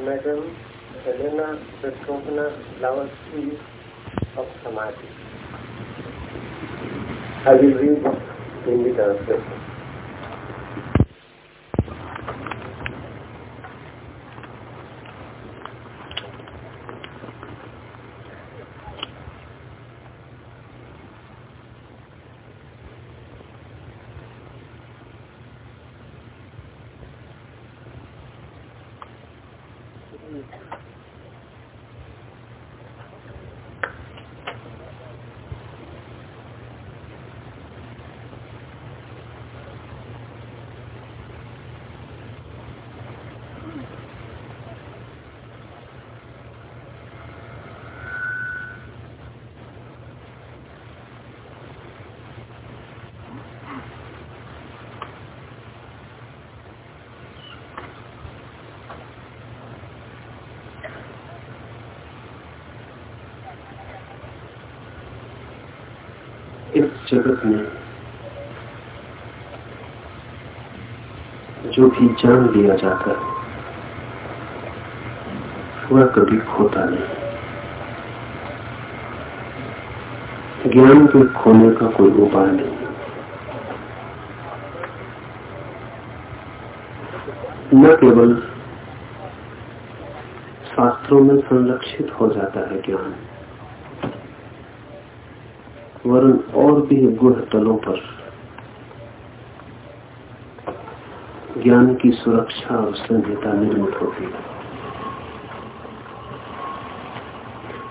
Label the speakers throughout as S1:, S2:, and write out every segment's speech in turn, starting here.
S1: Madam Helena Petrovna Blavatsky of Samadhi. I will read in the translation.
S2: इस जगत में भी जान लिया जाता है। वह कभी खोता नहीं। ज्ञान के खोने का कोई उपाय नहीं। न केवल शास्त्रों में संरक्षित हो जाता है ज्ञान, वरन और भी गुण तलों पर ज्ञान की सुरक्षा और संहिता निर्मित होती है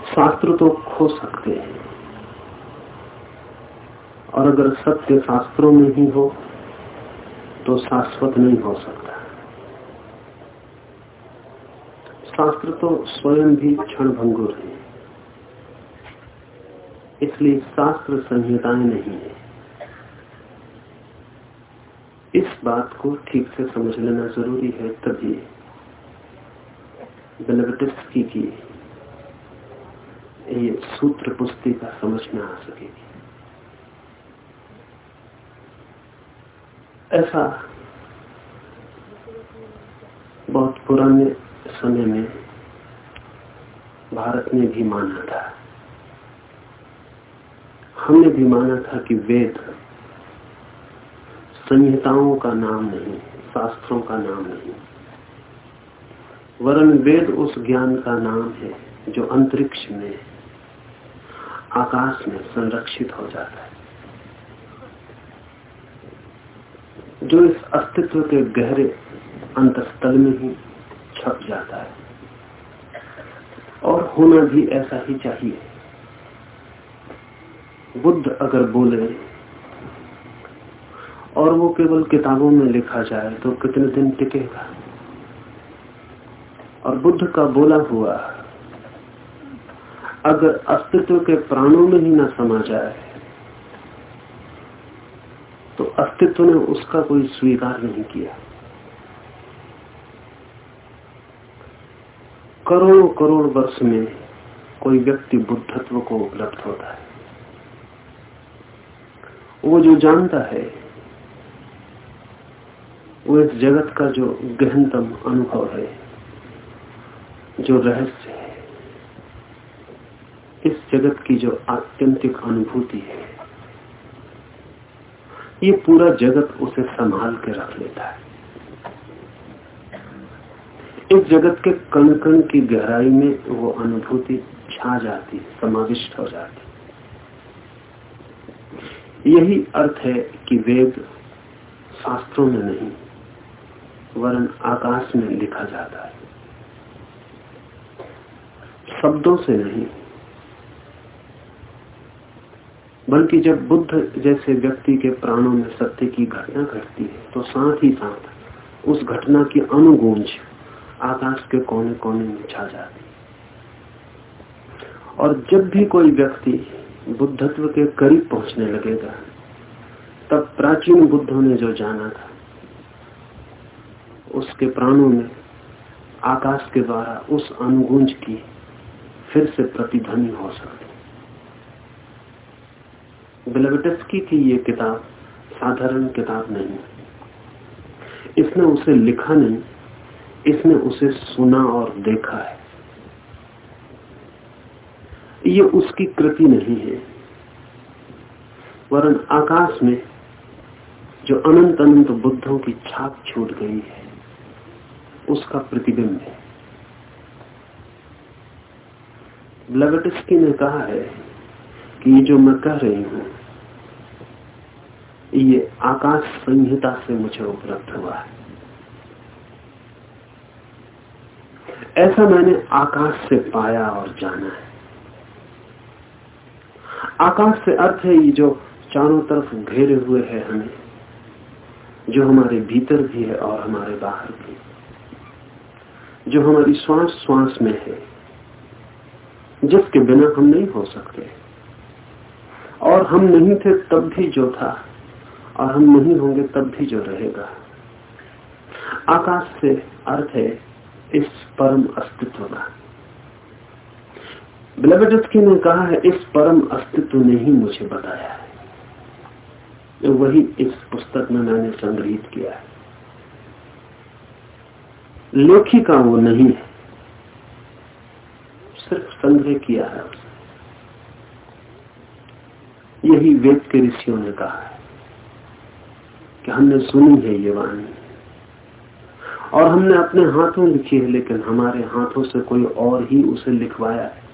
S2: शास्त्र तो खो सकते हैं। और अगर सत्य शास्त्रों में ही हो तो शाश्वत नहीं हो सकता। शास्त्र तो स्वयं भी क्षण भंगुर है। इसलिए शास्त्र संहिताएँ नहीं है इस बात को ठीक से समझ लेना ज़रूरी है, तभी बेलवटिस्की की ये सूत्र पुस्तिका समझ में आ सकेगी। ऐसा बहुत पुराने समय में भारत ने भी माना था। हमने भी माना था कि वेद संहिताओं का नाम नहीं, शास्त्रों का नाम नहीं। वरन वेद उस ज्ञान का नाम है, जो अंतरिक्ष में, आकाश में संरक्षित हो जाता है। जो इस अस्तित्व के गहरे अंतस्थल में ही छप जाता है। और होना भी ऐसा ही चाहिए। बुद्ध अगर बोले और वो केवल किताबों में लिखा जाए तो कितने दिन टिकेगा? और बुद्ध का बोला हुआ, अगर अस्तित्व के प्राणों में ही ना समा जाए तो अस्तित्व ने उसका कोई स्वीकार नहीं किया। करोड़ों करोड़ वर्ष में कोई व्यक्ति बुद्धत्व को उपलब्ध होता है। वो जो जानता है वो इस जगत का जो गहनतम अनुभव है, जो रहस्य है, इस जगत की जो आत्यंतिक अनुभूति है, ये पूरा जगत उसे संभाल के रख लेता है। इस जगत के कण कण की गहराई में वो अनुभूति छा जाती, समाविष्ट हो जाती। यही अर्थ है कि वेद शास्त्रों में नहीं वरन आकाश में लिखा जाता है। शब्दों से नहीं, बल्कि जब बुद्ध जैसे व्यक्ति के प्राणों में सत्य की घटना घटती है तो साथ ही साथ उस घटना की अनुगूंज आकाश के कोने कोने में छा जाती और जब भी कोई व्यक्ति बुद्धत्व के करीब पहुँचने लगेगा, तब प्राचीन बुद्धों ने जो जाना था उसके प्राणों में आकाश के द्वारा उस अनुगुंज की फिर से प्रतिध्वनि हो सकती बिलवटस्की की ये किताब साधारण किताब नहीं इसने उसे लिखा नहीं, इसने उसे सुना और देखा है। ये उसकी कृति नहीं है, वरन आकाश में जो अनंत अनंत बुद्धों की छाप छूट गई है उसका प्रतिबिंब है। ब्लगटिस्की ने कहा है कि ये जो मैं कह रही हूँ, ये आकाश संहिता से मुझे उपलब्ध हुआ है। ऐसा मैंने आकाश से पाया और जाना है। आकाश से अर्थ है ये जो चारों तरफ़ घेरे हुए है हमें, जो हमारे भीतर भी है और हमारे बाहर भी। जो हमारी श्वास श्वास में है, जिसके बिना हम नहीं हो सकते। और हम नहीं थे तब भी जो था, और हम नहीं होंगे तब भी जो रहेगा। आकाश से अर्थ है, इस परम अस्तित्व का। ब्लबडस्की ने कहा है, इस परम अस्तित्व ने ही मुझे बताया है। तो वही इस पुस्तक में मैंने संग्रहित किया है। लेखिका वो नहीं है। सिर्फ़ संग्रह किया है यही वेद के ऋषियों ने कहा है कि हमने सुनी है ये वाणी। और हमने अपने हाथों लिखी है, लेकिन हमारे हाथों से कोई और ही उसे लिखवाया है।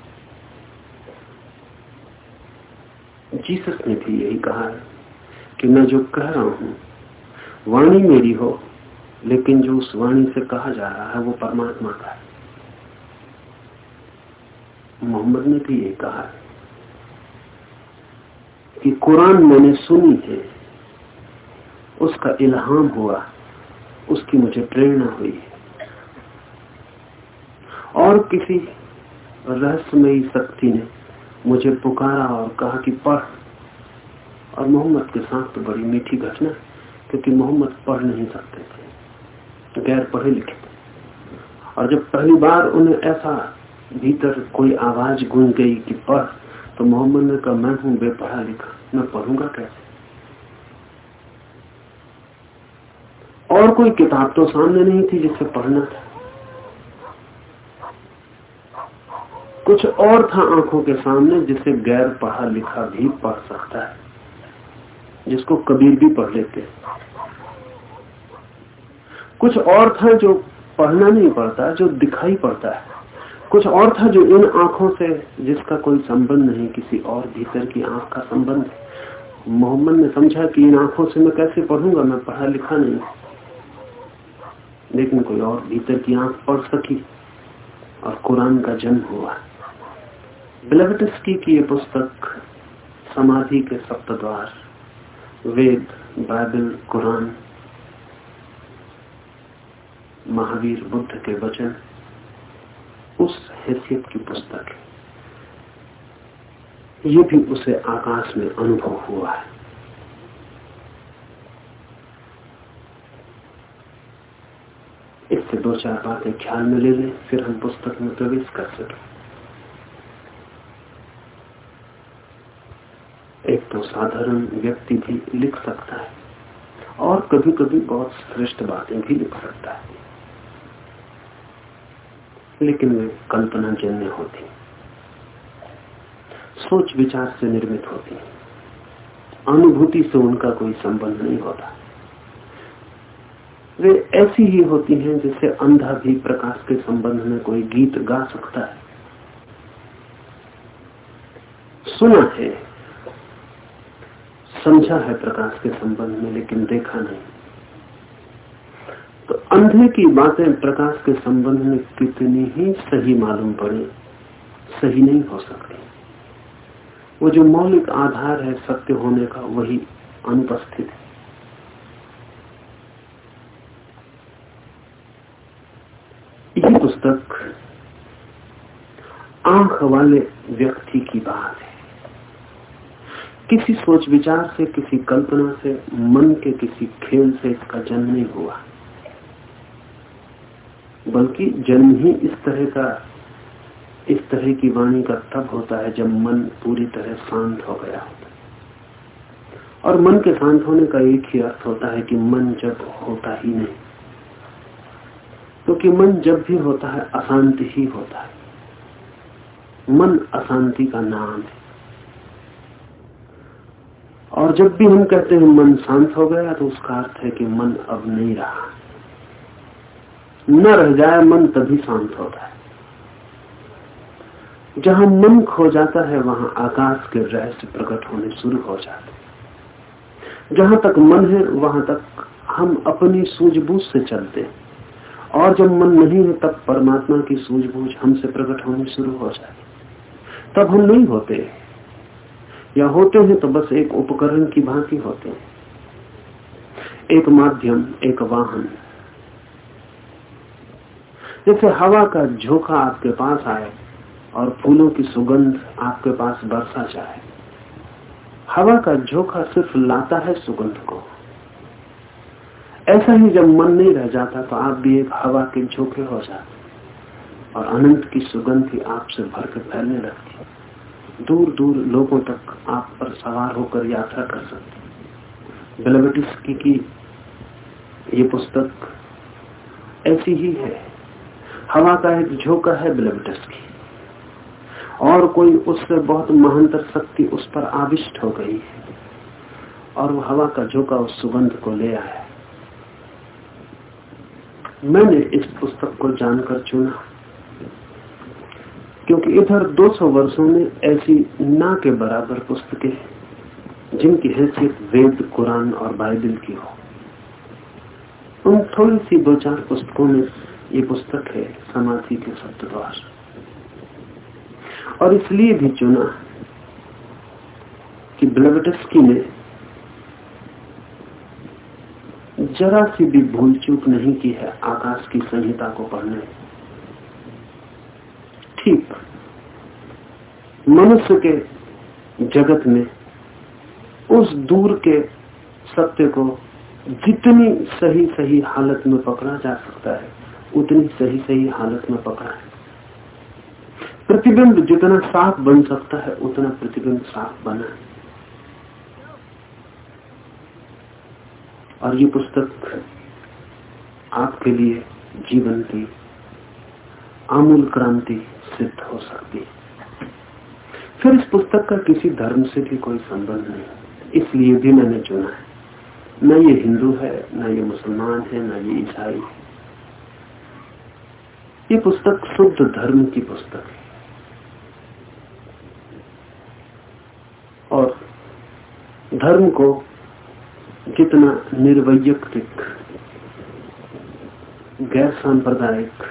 S2: जीसस ने भी यही कहा है कि मैं जो कह रहा हूँ, वाणी मेरी हो लेकिन जो उस वाणी से कहा जा रहा है, वो परमात्मा का है। मोहम्मद ने भी ये कहा है कि कुरान मैंने सुनी है, उसका इल्हाम हुआ, उसकी मुझे प्रेरणा हुई और किसी रहस्यमयी शक्ति ने मुझे पुकारा और कहा कि पढ़। और मोहम्मद के साथ तो बड़ी मीठी घटना क्योंकि मोहम्मद पढ़ नहीं सकते थे। गैर पढ़े लिखे। और जब पहली बार उन्हें ऐसा भीतर कोई आवाज़ गूंज गई कि पढ़ तो मोहम्मद ने कहा, मैं हूँ बेपढ़ा लिखा, मैं पढ़ूँगा कैसे? और कोई किताब तो सामने नहीं थी जिसे पढ़ना था। कुछ और था आँखों के सामने जिसे गैर पढ़ा लिखा भी पढ़ सकता है, जिसको कबीर भी पढ़ लेते कुछ और था जो पढ़ना नहीं पड़ता, जो दिखाई पड़ता है। कुछ और था जो इन आँखों से, जिसका कोई संबंध नहीं, किसी और भीतर की आँख का संबंध मोहम्मद ने समझा कि इन आँखों से मैं कैसे पढ़ूँगा? मैं पढ़ा लिखा नहीं। लेकिन कोई और भीतर की आँख पढ़ सकी और कुरान का जन्म हुआ। ब्लवटस्की की ये पुस्तक, समाधि के सप्तद्वार, वेद, बाइबल, कुरान महावीर बुद्ध के वचन उस हैसियत की पुस्तक। है ये भी उसे आकाश में अनुभव हुआ है। इससे दो चार बातें ख्याल में ले लें, फिर हम पुस्तक में प्रवेश कर सकें। एक तो साधारण व्यक्ति भी लिख सकता है और कभी कभी बहुत श्रेष्ठ बातें भी लिख सकता है। लेकिन वे कल्पना जन्य होती। सोच विचार से निर्मित होती। अनुभूति से उनका कोई संबंध नहीं होता। वे ऐसी ही होती हैं जैसे अंधा भी प्रकाश के संबंध में कोई गीत गा सकता है। सुना है, समझा है प्रकाश के संबंध में, लेकिन देखा नहीं। अंधे की बातें प्रकाश के संबंध में कितनी ही सही मालूम पड़े, सही नहीं हो सकती। वो जो मौलिक आधार है सत्य होने का, वही अनुपस्थित है। यह पुस्तक आँख वाले व्यक्ति की बात है। किसी सोच विचार से, किसी कल्पना से, मन के किसी खेल से इसका जन्म नहीं हुआ। बल्कि जन्म ही इस तरह का, इस तरह की वाणी का तब होता है जब मन पूरी तरह शांत हो गया होता है। और मन के शांत होने का एक ही अर्थ होता है कि मन जब होता ही नहीं क्योंकि तो मन जब भी होता है, अशांति ही होता है। मन अशांति का नाम है। और जब भी हम कहते हैं मन शांत हो गया तो उसका अर्थ है कि मन अब नहीं रहा। न रह जाए, मन तभी शांत होता है जहाँ मन खो जाता है, वहाँ आकाश के रहस्य प्रकट होने शुरू हो जाते हैं। जहाँ तक मन है, वहाँ तक हम अपनी सूझबूझ से चलते हैं। और जब मन नहीं है, तब परमात्मा की सूझबूझ हमसे प्रकट होनी शुरू हो जाती तब हम नहीं होते। या होते हैं तो बस एक उपकरण की भांति होते हैं। एक माध्यम, एक वाहन जैसे हवा का झोंका आपके पास आए और फूलों की सुगंध आपके पास बरसा जाए। हवा का झोंका सिर्फ़ लाता है सुगंध को। ऐसा ही जब मन नहीं रह जाता तो आप भी एक हवा के झोंके हो जाते और अनंत की सुगंध ही आपसे भर के फैलने लगती। दूर दूर लोगों तक आप पर सवार होकर यात्रा कर सकते बेलवेटिस्की की ये पुस्तक ऐसी ही है। हवा का एक झोंका है की। और कोई उससे बहुत महानतर शक्ति उस पर आविष्ट हो गई है। और वो हवा का झोंका उस सुगंध को ले आया मैंने इस पुस्तक को जानकर चुना। क्योंकि इधर 200 वर्षों में ऐसी ना के बराबर पुस्तकें जिनकी हैसियत वेद, कुरान और बाइबल की हो। उन थोड़ी सी दो चार पुस्तकों में ये पुस्तक है समाधि के सप्तद्वार और इसलिए भी चुना कि ब्लवटस्की ने जरा सी भी भूल चूक नहीं की है आकाश की संहिता को पढ़ने। ठीक, मनुष्य के जगत में उस दूर के सत्य को जितनी सही सही हालत में पकड़ा जा सकता है उतनी सही सही हालत में पकड़ा है। प्रतिबिंब जितना साफ़ बन सकता है, उतना प्रतिबिंब साफ़ बना है। और ये पुस्तक आपके लिए जीवन की आमूल क्रांति सिद्ध हो सकती है। फिर इस पुस्तक का किसी धर्म से भी कोई संबंध नहीं। इसलिए भी मैंने चुना है। न ये हिंदू है, न ये मुसलमान है, न ये ईसाई है। ये पुस्तक शुद्ध धर्म की पुस्तक है। और धर्म को जितना निर्वैयक्तिक गैर सांप्रदायिक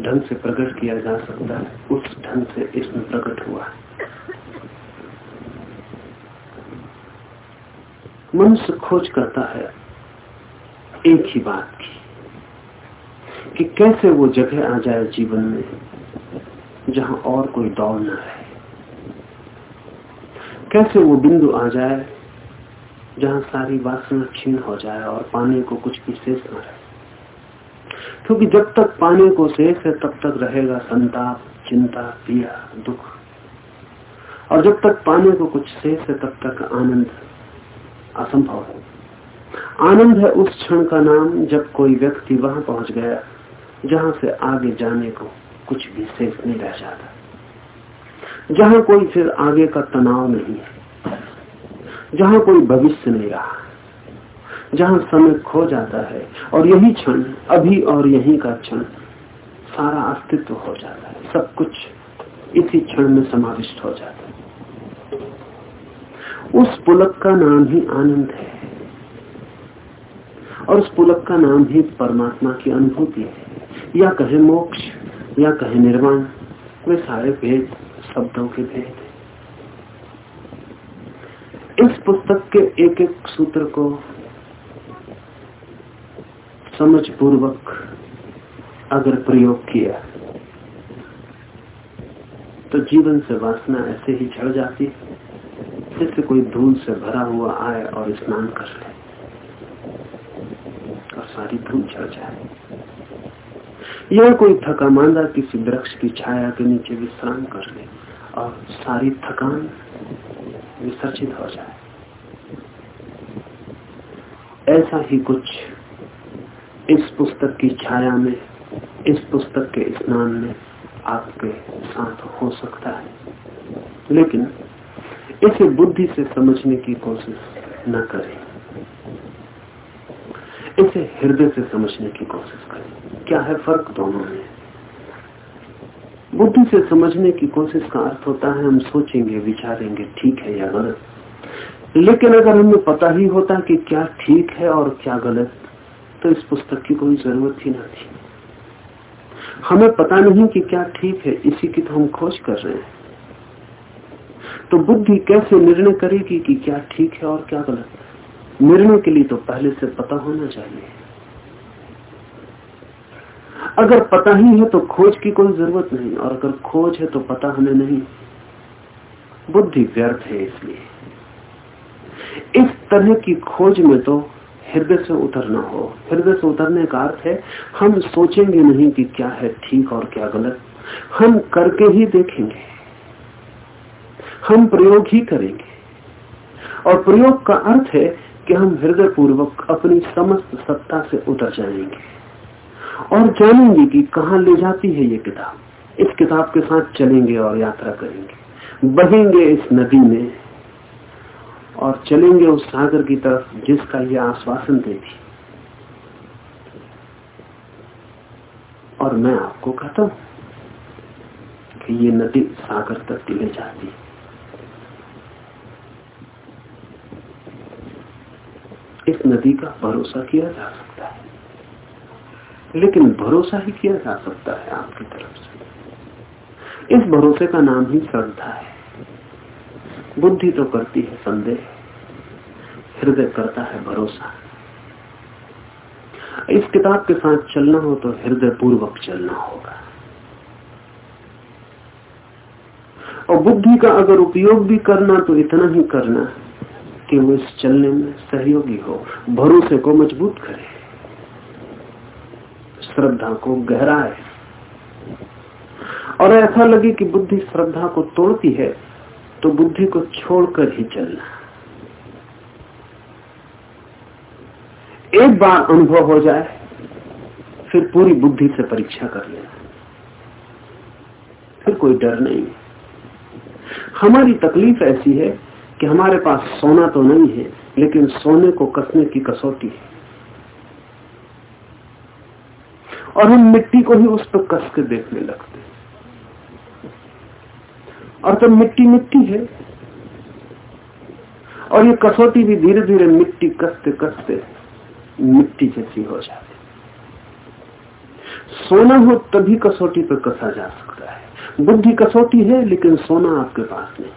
S2: ढंग से प्रकट किया जा सकता है, उस ढंग से इसमें प्रकट हुआ है। मनुष्य खोज करता है एक ही बात की। कि कैसे वो जगह आ जाए जीवन में जहाँ और कोई दौड़ न रहे? कैसे वो बिंदु आ जाए जहाँ सारी वासना क्षीण हो जाए और पाने को कुछ भी शेष न रहे? क्योंकि जब तक पाने को शेष है, तब तक रहेगा संताप, चिंता, पीड़ा, दुख। और जब तक पाने को कुछ शेष है, तब तक आनंद असंभव है। आनंद है उस क्षण का नाम जब कोई व्यक्ति वहाँ पहुँच गया। जहाँ से आगे जाने को कुछ भी शेष नहीं रह जाता। जहाँ कोई फिर आगे का तनाव नहीं है, जहाँ कोई भविष्य नहीं रहा, जहाँ समय खो जाता है और यही क्षण, अभी और यही का क्षण, सारा अस्तित्व हो जाता है, सब कुछ इसी क्षण में समाविष्ट हो जाता है। उस पुलक का नाम ही आनंद है और उस पुलक का नाम ही परमात्मा की अनुभूति है। या कहे मोक्ष, या कहे निर्वाण, वे सारे भेद शब्दों के भेद इस पुस्तक के एक एक सूत्र को समझ पूर्वक अगर प्रयोग किया तो जीवन से वासना ऐसे ही झड़ जाती जैसे कोई धूल से भरा हुआ आए और स्नान कर ले और सारी धूल झड़ जाए। यह कोई थका मांदा किसी वृक्ष की छाया के नीचे विश्राम कर ले और सारी थकान विसर्जित हो जाए। ऐसा ही कुछ इस पुस्तक की छाया में, इस पुस्तक के स्नान में आपके साथ हो सकता है। लेकिन इसे बुद्धि से समझने की कोशिश न करें। इसे हृदय से समझने की कोशिश करें। क्या है फ़र्क दोनों में? बुद्धि से समझने की कोशिश का अर्थ होता है, हम सोचेंगे, विचारेंगे, ठीक है या गलत। लेकिन अगर हमें पता ही होता कि क्या ठीक है और क्या गलत तो इस पुस्तक की कोई ज़रूरत ही ना थी। हमें पता नहीं कि क्या ठीक है, इसी की तो हम खोज कर रहे हैं। तो बुद्धि कैसे निर्णय करेगी कि क्या ठीक है और क्या गलत? निर्णय के लिए तो पहले से पता होना चाहिए। अगर पता ही है तो खोज की कोई ज़रूरत नहीं, और अगर खोज है तो पता हमें नहीं। बुद्धि व्यर्थ है इसलिए। इस तरह की खोज में तो हृदय से उतरना हो। हृदय से उतरने का अर्थ है, हम सोचेंगे नहीं कि क्या है ठीक और क्या गलत। हम करके ही देखेंगे। हम प्रयोग ही करेंगे। और प्रयोग का अर्थ है कि हम हृदय पूर्वक अपनी समस्त सत्ता से उतर जाएँगे। और जानेंगे कि कहा ले जाती है ये किताब। इस किताब के साथ चलेंगे और यात्रा करेंगे। बहेंगे इस नदी में और चलेंगे उस सागर की तरफ़ जिसका यह आश्वासन देती और मैं आपको कहता हूँ कि ये नदी सागर तक ले जाती इस नदी का भरोसा किया जा सकता है। लेकिन भरोसा ही किया जा सकता है आपकी तरफ़ से। इस भरोसे का नाम ही श्रद्धा है। बुद्धि तो करती है संदेह। हृदय करता है भरोसा। इस किताब के साथ चलना हो तो हृदय पूर्वक चलना होगा। और बुद्धि का अगर उपयोग भी करना तो इतना ही करना कि वो इस चलने में सहयोगी हो। भरोसे को मज़बूत करे। श्रद्धा को गहराए और ऐसा लगे कि बुद्धि श्रद्धा को तोड़ती है तो बुद्धि को छोड़कर ही चलना। एक बार अनुभव हो जाए, फिर पूरी बुद्धि से परीक्षा कर लेना। फिर कोई डर नहीं। हमारी तकलीफ़ ऐसी है कि हमारे पास सोना तो नहीं है, लेकिन सोने को कसने की कसौटी है। और हम मिट्टी को ही उस पर कस के देखने लगते और तब मिट्टी मिट्टी है। और ये कसौटी भी धीरे धीरे मिट्टी कसते कसते मिट्टी जैसी हो जाती सोना हो तभी कसौटी पर कसा जा सकता है। बुद्धि कसौटी है, लेकिन सोना आपके पास नहीं।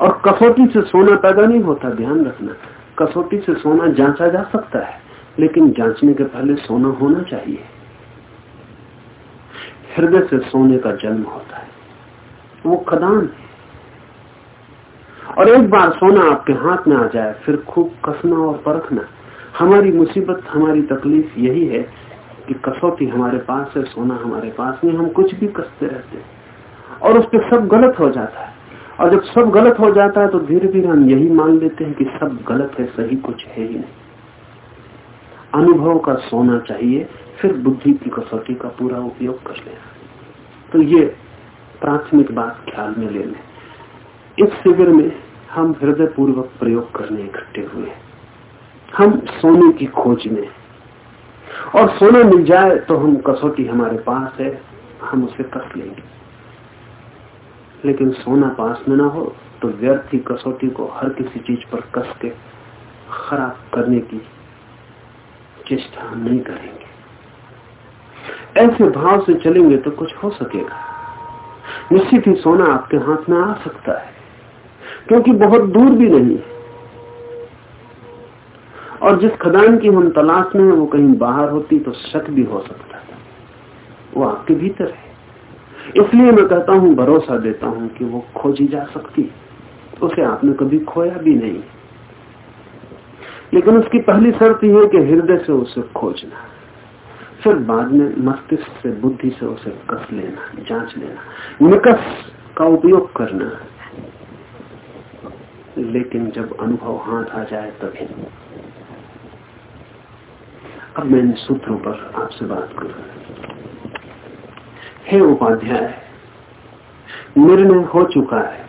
S2: और कसौटी से सोना पैदा नहीं होता, ध्यान रखना। कसौटी से सोना जांचा जा सकता है। लेकिन जांचने के पहले सोना होना चाहिए। हृदय से सोने का जन्म होता है। वो खदान है। और एक बार सोना आपके हाथ में आ जाए, फिर खूब कसना और परखना। हमारी मुसीबत, हमारी तकलीफ़ यही है कि कसौटी हमारे पास है, सोना हमारे पास नहीं, हम कुछ भी कसते रहते हैं। और उस पर सब गलत हो जाता है। और जब सब गलत हो जाता है तो धीरे धीरे हम यही मान लेते हैं कि सब गलत है, सही कुछ है ही नहीं। अनुभव का सोना चाहिए, फिर बुद्धि की कसौटी का पूरा उपयोग कर लेना तो ये प्राथमिक बात ख्याल में ले लें। इस शिविर में हम हृदय पूर्वक प्रयोग करने इकट्ठे हुए हम सोने की खोज में और सोना मिल जाए तो हम कसौटी हमारे पास है, हम उसे कस लेंगे। लेकिन सोना पास में ना हो तो व्यर्थ ही कसौटी को हर किसी चीज़ पर कस के खराब करने की चेष्टा हम नहीं करेंगे। ऐसे भाव से चलेंगे तो कुछ हो सकेगा। निश्चित ही सोना आपके हाथ में आ सकता है, क्योंकि बहुत दूर भी नहीं है। और जिस खदान की हम तलाश में है, वो कहीं बाहर होती तो शक भी हो सकता है वो आपके भीतर है। इसलिए मैं कहता हूँ, भरोसा देता हूँ कि वो खोजी जा सकती उसे आपने कभी खोया भी नहीं। लेकिन उसकी पहली शर्त यह है कि हृदय से उसे खोजना, फिर बाद में मस्तिष्क से बुद्धि से उसे कस लेना, जाँच लेना, निकस का उपयोग करना। लेकिन जब अनुभव हाथ आ जाए तभी। अब मैं इन सूत्रों पर आपसे बात करूँ। हे उपाध्याय निर्णय हो चुका है।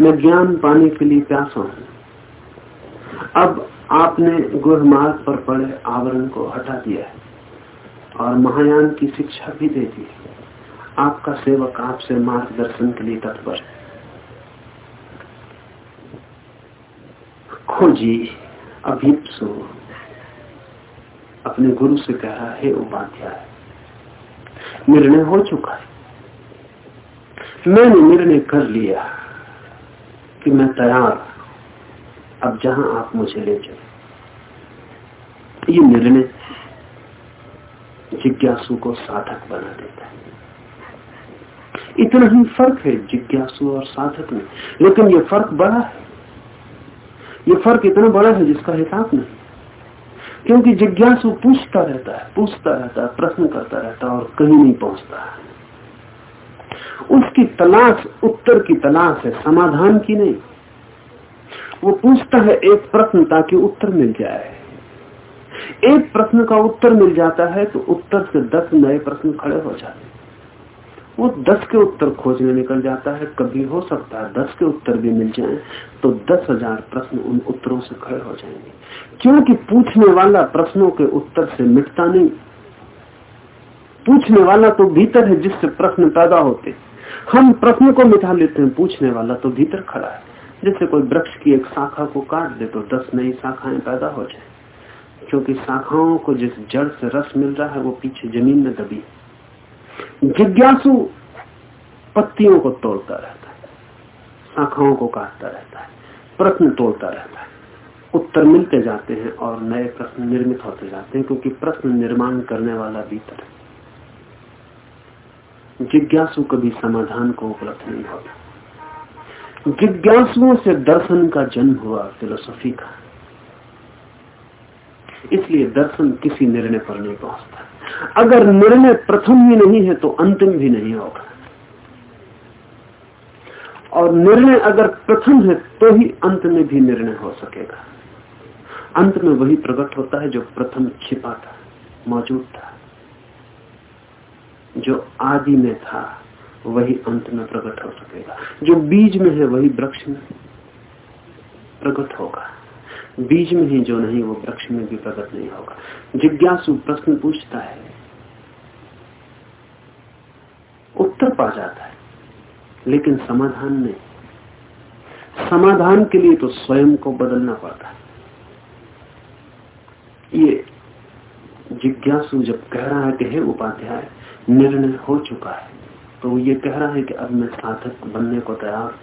S2: मैं ज्ञान पाने के लिए प्यासा हूँ। अब आपने गुह मार्ग पर पड़े आवरण को हटा दिया है और महायान की शिक्षा भी दे दी आपका सेवक आपसे मार्गदर्शन के लिए तत्पर है। खोजी, अभिप्सु, अपने गुरु से कहा, है उपाध्याय, निर्णय हो चुका है। मैंने निर्णय कर लिया कि मैं तैयार अब जहाँ आप मुझे ले चले। ये निर्णय जिज्ञासु को साधक बना देता है। इतना ही फ़र्क है जिज्ञासु और साधक में। लेकिन ये फ़र्क बड़ा है। ये फ़र्क इतना बड़ा है जिसका हिसाब नहीं। क्योंकि जिज्ञासु पूछता रहता है, पूछता रहता है, प्रश्न करता रहता है और कहीं नहीं पहुँचता उसकी तलाश, उत्तर की तलाश है, समाधान की नहीं। वो पूछता है एक प्रश्न ताकि उत्तर मिल जाए। एक प्रश्न का उत्तर मिल जाता है तो उत्तर से दस नए प्रश्न खड़े हो जाते वो दस के उत्तर खोजने निकल जाता है, कभी हो सकता है दस के उत्तर भी मिल जाएँ तो दस हज़ार प्रश्न उन उत्तरों से खड़े हो जाएँगे। क्योंकि पूछने वाला प्रश्नों के उत्तर से मिटता नहीं। पूछने वाला तो भीतर है जिससे प्रश्न पैदा होते। हम प्रश्न को मिटा लेते हैं, पूछने वाला तो भीतर खड़ा है। जैसे कोई वृक्ष की एक शाखा को काट दे तो दस नई शाखाएँ पैदा हो जाए। क्योंकि शाखाओं को जिस जड़ से रस मिल रहा है, वो पीछे ज़मीन में दबी जिज्ञासु पत्तियों को तोड़ता रहता है, शाखाओं को काटता रहता है, प्रश्न तोड़ता रहता है। उत्तर मिलते जाते हैं और नए प्रश्न निर्मित होते जाते हैं, क्योंकि प्रश्न निर्माण करने वाला भीतर है। जिज्ञासु कभी समाधान को उपलब्ध नहीं होता। जिज्ञासुओं से दर्शन का जन्म हुआ फिलोसफी का। इसलिए दर्शन किसी निर्णय पर नहीं पहुँचता। अगर निर्णय प्रथम ही नहीं है तो अंतिम भी नहीं होगा। और निर्णय अगर प्रथम है तो ही अंत में भी निर्णय हो सकेगा। अंत में वही प्रकट होता है जो प्रथम छिपा था, मौजूद था, जो आदि में था। वही अंत में प्रकट हो सकेगा। जो बीज में है वही वृक्ष में प्रकट होगा। बीज में ही जो नहीं, वो वृक्ष में भी प्रकट नहीं होगा। जिज्ञासु प्रश्न पूछता है, उत्तर पा जाता है, लेकिन समाधान नहीं। समाधान के लिए तो स्वयं को बदलना पड़ता है। ये जिज्ञासु जब कह रहा है कि हे उपाध्याय, निर्णय हो चुका है। तो वो ये कह रहा है कि अब मैं साधक बनने को तैयार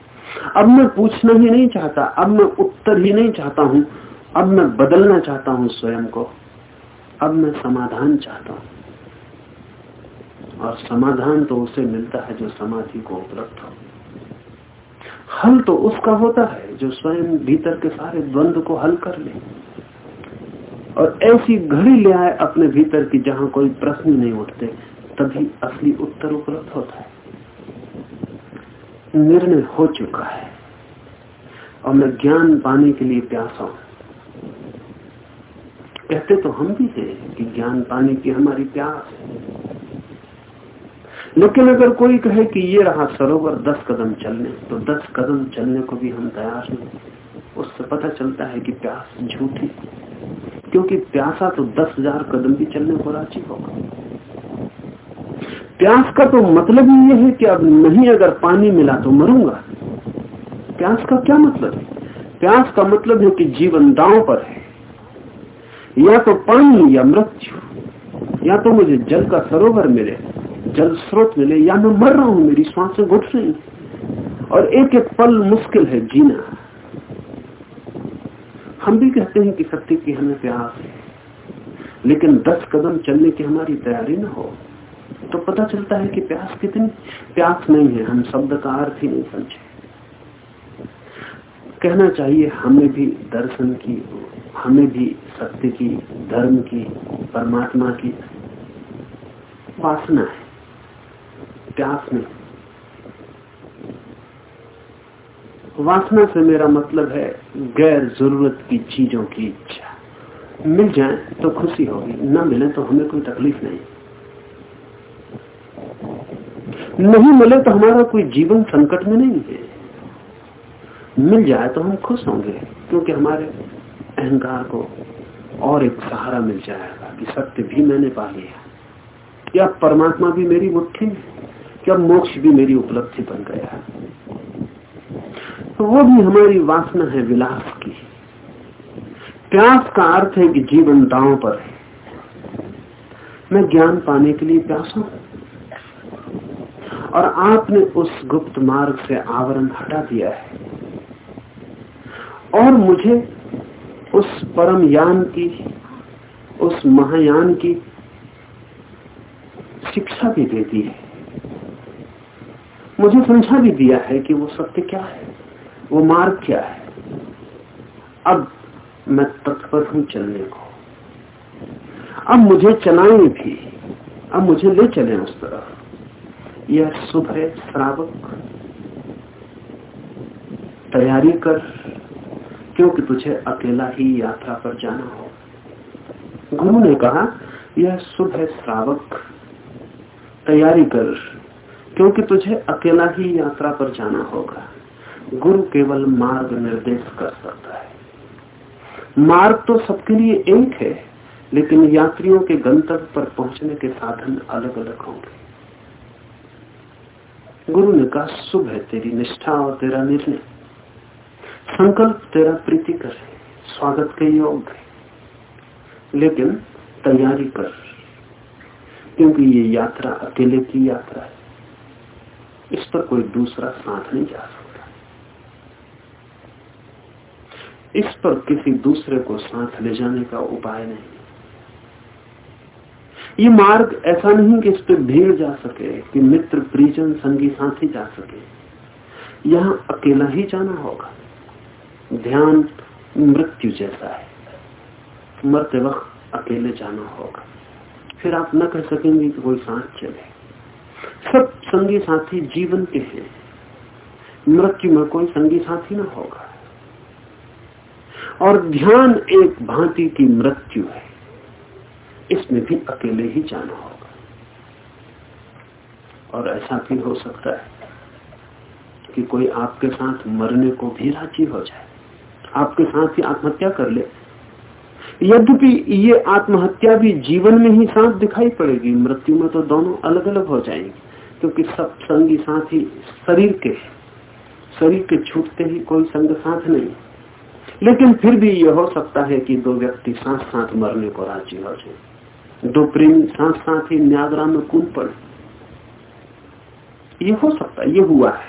S2: अब मैं पूछना ही नहीं चाहता, अब मैं उत्तर ही नहीं चाहता हूँ। अब मैं बदलना चाहता हूँ स्वयं को। अब मैं समाधान चाहता हूँ। और समाधान तो उसे मिलता है जो समाधि को उपलब्ध हो। हल तो उसका होता है जो स्वयं भीतर के सारे द्वंद को हल कर ले। और ऐसी घड़ी ले आए अपने भीतर की जहाँ कोई प्रश्न नहीं उठते। तभी असली उत्तर उपलब्ध होता है। निर्णय हो चुका है। और मैं ज्ञान पाने के लिए प्यासा हूँ। कहते तो हम भी थे कि ज्ञान पाने की हमारी प्यास है। लेकिन अगर कोई कहे कि ये रहा सरोवर दस कदम चलने तो दस कदम चलने को भी हम तैयार नहीं उससे पता चलता है कि प्यास झूठी क्योंकि प्यासा तो दस हज़ार कदम भी चलने को राज़ी होगा। प्यास का तो मतलब ही ये है कि अब नहीं अगर पानी मिला तो मरूँगा। प्यास का क्या मतलब है? प्यास का मतलब है कि जीवन दांव पर है। या तो पानी या मृत्यु। या तो मुझे जल का सरोवर मिले, जल स्रोत मिले, या मैं मर रहा हूँ, मेरी साँसें घुट रही और एक एक पल मुश्किल है जीना। हम भी कहते हैं कि सत्य की हमें प्यास है, लेकिन दस कदम चलने की हमारी तैयारी ना हो। तो पता चलता है कि प्यास कितनी, प्यास नहीं है, हम शब्द का अर्थ ही नहीं समझे। कहना चाहिए, हमें भी दर्शन की, हमें भी सत्य की, धर्म की, परमात्मा की वासना है। प्यास नहीं। वासना से मेरा मतलब है गैर ज़रूरत की चीज़ों की इच्छा। मिल जाए तो खुशी होगी, न मिले तो हमें कोई तकलीफ़ नहीं। नहीं मिले तो हमारा कोई जीवन संकट में नहीं है। मिल जाए तो हम खुश होंगे, क्योंकि हमारे अहंकार को और एक सहारा मिल जाएगा कि सत्य भी मैंने पा लिया। क्या परमात्मा भी मेरी मुट्ठी में क्या मोक्ष भी मेरी उपलब्धि बन गया तो वो भी हमारी वासना है विलास की। प्यास का अर्थ है कि जीवन दांव पर है। मैं ज्ञान पाने के लिए प्यास हूँ। और आपने उस गुप्त मार्ग से आवरण हटा दिया है। और मुझे उस परम यान की, उस महायान की शिक्षा भी दे दी है। मुझे समझा भी दिया है कि वो सत्य क्या है, वो मार्ग क्या है। अब मैं तत्पर हूँ चलने को। अब मुझे चलाए भी, अब मुझे ले चले उस तरफ़। यह शुभ है, श्रावक। तैयारी कर, क्योंकि तुझे अकेला ही यात्रा पर जाना हो गुरु ने कहा, यह शुभ है, श्रावक। तैयारी कर, क्योंकि तुझे अकेला ही यात्रा पर जाना होगा। गुरु केवल मार्ग निर्देश कर सकता है। मार्ग तो सबके लिए एक है, लेकिन यात्रियों के गंतव्य पर पहुँचने के साधन अलग अलग होंगे। गुरु ने कहा शुभ है तेरी निष्ठा और तेरा निर्णय। संकल्प तेरा प्रीति कर, स्वागत के योग है। लेकिन तैयारी कर, क्योंकि ये यात्रा अकेले की यात्रा है। इस पर कोई दूसरा साथ नहीं जा सकता। इस पर किसी दूसरे को साथ ले जाने का उपाय नहीं ये मार्ग ऐसा नहीं कि इस पर भीड़ जा सके, कि मित्र, परिजन, संगी, साथी जा सके। यहाँ अकेला ही जाना होगा। ध्यान मृत्यु जैसा है। मरते वक्त अकेले जाना होगा। फिर आप न कह सकेंगे कि कोई सांस चले। सब संगी साथी जीवन के हैं। मृत्यु में कोई संगी साथी ना होगा। और ध्यान एक भांति की मृत्यु है। इसमें भी अकेले ही जाना होगा। और ऐसा भी हो सकता है कि कोई आपके साथ मरने को भी राज़ी हो जाए। आपके साथ ही आत्महत्या कर ले। यद्यपि ये आत्महत्या भी जीवन में ही साथ दिखाई पड़ेगी, मृत्यु में तो दोनों अलग अलग हो जाएँगे, क्योंकि सब संगी साथ ही शरीर के शरीर के छूटते ही कोई संग साथ नहीं। लेकिन फिर भी यह हो सकता है कि दो व्यक्ति साथ साथ मरने को राज़ी हो जाए। दो प्रेमी साथ साथ ही न्यागरा में कूद पड़े ये हो सकता है, ये हुआ है।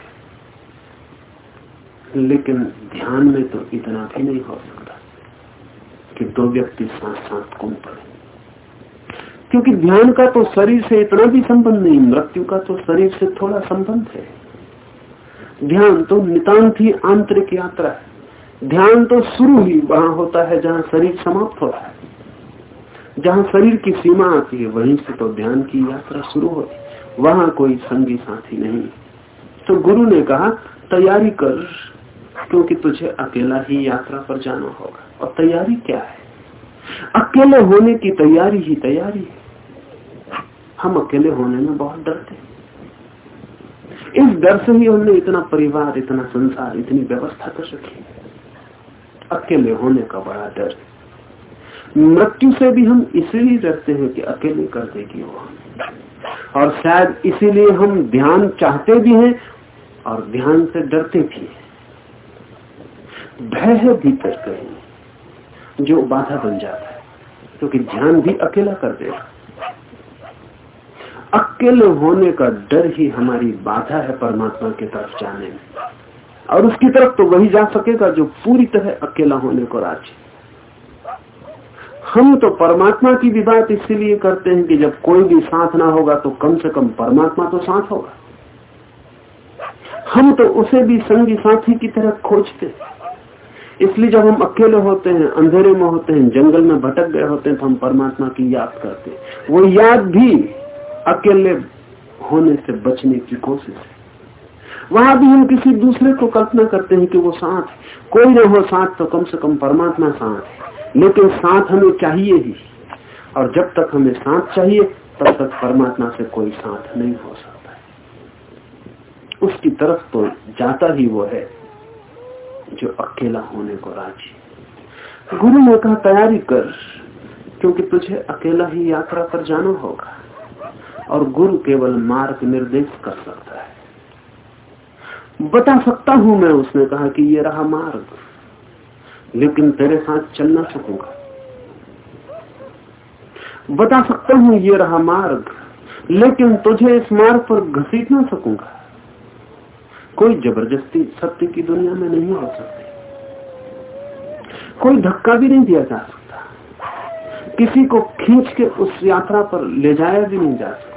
S2: लेकिन ध्यान में तो इतना भी नहीं हो सकता कि दो व्यक्ति साथ साथ कौन पड़े क्योंकि ध्यान का तो शरीर से इतना भी संबंध नहीं, मृत्यु का तो शरीर से थोड़ा संबंध है। ध्यान तो नितांत ही आंतरिक यात्रा है। ध्यान तो शुरू ही वहाँ होता है जहाँ शरीर समाप्त होता है। जहाँ शरीर की सीमा आती है, वहीं से तो ध्यान की यात्रा शुरू होती वहाँ कोई संगी साथी नहीं। तो गुरु ने कहा, तैयारी कर, क्योंकि तुझे अकेला ही यात्रा पर जाना होगा। और तैयारी क्या है? अकेले होने की तैयारी ही तैयारी है। हम अकेले होने में बहुत डरते इस डर से ही हमने इतना परिवार, इतना संसार, इतनी व्यवस्था कर रखी अकेले होने का बड़ा डर मृत्यु से भी हम इसलिए डरते हैं कि अकेले कर देगी वो। और शायद इसीलिए हम ध्यान चाहते भी हैं और ध्यान से डरते भी हैं। भय है भीतर कहीं जो बाधा बन जाता है, क्योंकि तो ध्यान भी अकेला कर देगा। अकेले होने का डर ही हमारी बाधा है परमात्मा की तरफ़ जाने में। और उसकी तरफ़ तो वही जा सकेगा जो पूरी तरह अकेला होने को राज़ी हम तो परमात्मा की भी बात इसीलिए करते हैं कि जब कोई भी साथ ना होगा तो कम से कम परमात्मा तो साथ होगा। हम तो उसे भी संगी साथी की तरह खोजते इसलिए जब हम अकेले होते हैं, अंधेरे में होते हैं, जंगल में भटक गए होते हैं तो हम परमात्मा की याद करते हैं। वो याद भी अकेले होने से बचने की कोशिश है। वहाँ भी हम किसी दूसरे को कल्पना करते हैं कि वो साथ कोई ना हो साथ तो कम से कम परमात्मा साथ है। लेकिन साथ हमें चाहिए ही और जब तक हमें साथ चाहिए, तब तक परमात्मा से कोई साथ नहीं हो सकता। उसकी तरफ़ तो जाता ही वो है, जो अकेला होने को राज़ी गुरु ने कहा तैयारी कर, क्योंकि तुझे अकेला ही यात्रा पर जाना होगा। और गुरु केवल मार्ग निर्देश कर सकता है। बता सकता हूँ मैं, उसने कहा कि ये रहा मार्ग। लेकिन तेरे साथ चल ना सकूँगा। बता सकता हूँ ये रहा मार्ग, लेकिन तुझे इस मार्ग पर घसीट ना सकूँगा। कोई ज़बरदस्ती सत्य की दुनिया में नहीं हो सकती। कोई धक्का भी नहीं दिया जा सकता। किसी को खींच के उस यात्रा पर ले जाया भी नहीं जा सकता।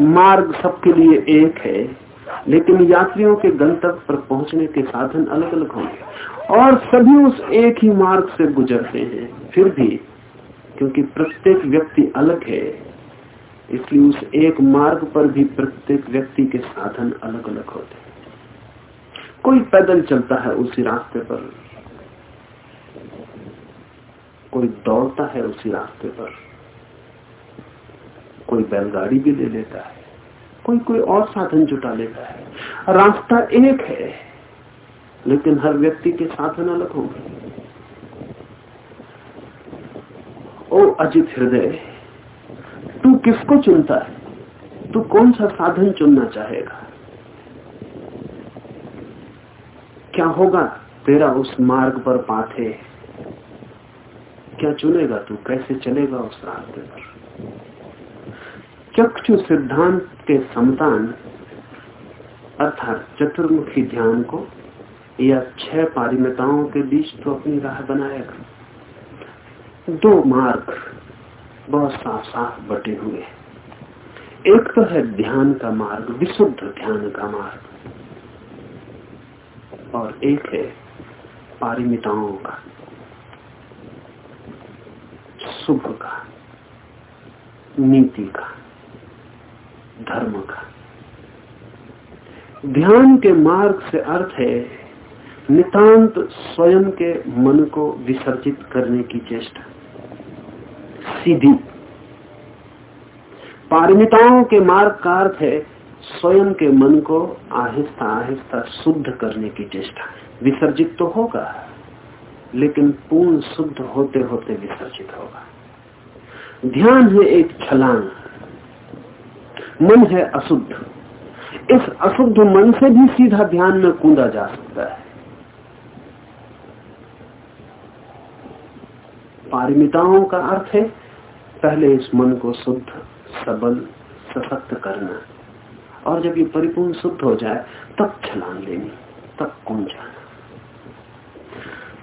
S2: मार्ग सबके लिए एक है लेकिन यात्रियों के गंतव्य पर पहुँचने के साधन अलग अलग होंगे। और सभी उस एक ही मार्ग से गुजरते हैं, फिर भी, क्योंकि प्रत्येक व्यक्ति अलग है, इसलिए उस एक मार्ग पर भी प्रत्येक व्यक्ति के साधन अलग अलग होते हैं। कोई पैदल चलता है उसी रास्ते पर, कोई दौड़ता है उसी रास्ते पर, कोई बैलगाड़ी भी ले लेता है। कोई कोई और साधन जुटा लेता है। रास्ता एक है, लेकिन हर व्यक्ति के साधन अलग होंगे। ओ अजित हृदय, तू किसको चुनता है? तू कौन सा साधन चुनना चाहेगा? क्या होगा तेरा उस मार्ग पर पाथे क्या चुनेगा तू? कैसे चलेगा उस रास्ते पर? चक्षु सिद्धांत के समतान अर्थात चतुर्मुखी ध्यान को, या छह पारिमिताओं के बीच तो अपनी राह बनाएगा। दो मार्ग बहुत साफ़ साफ़ बटे हुए हैं। एक तो है ध्यान का मार्ग, विशुद्ध ध्यान का मार्ग, और एक है पारिमिताओं का, शुभ का, नीति का। धर्म का। ध्यान के मार्ग से अर्थ है, नितांत स्वयं के मन को विसर्जित करने की चेष्टा। सीधी पारमिताओं के मार्ग का अर्थ है, स्वयं के मन को आहिस्ता आहिस्ता शुद्ध करने की चेष्टा। विसर्जित तो होगा, लेकिन पूर्ण शुद्ध होते होते विसर्जित होगा। ध्यान है एक छलांग। मन है अशुद्ध। इस अशुद्ध मन से भी सीधा ध्यान में कूदा जा सकता है। पारमिताओं का अर्थ है, पहले इस मन को शुद्ध, सबल, सशक्त करना। और जब ये परिपूर्ण शुद्ध हो जाए, तब छलांग लेनी, तब कौन जाना।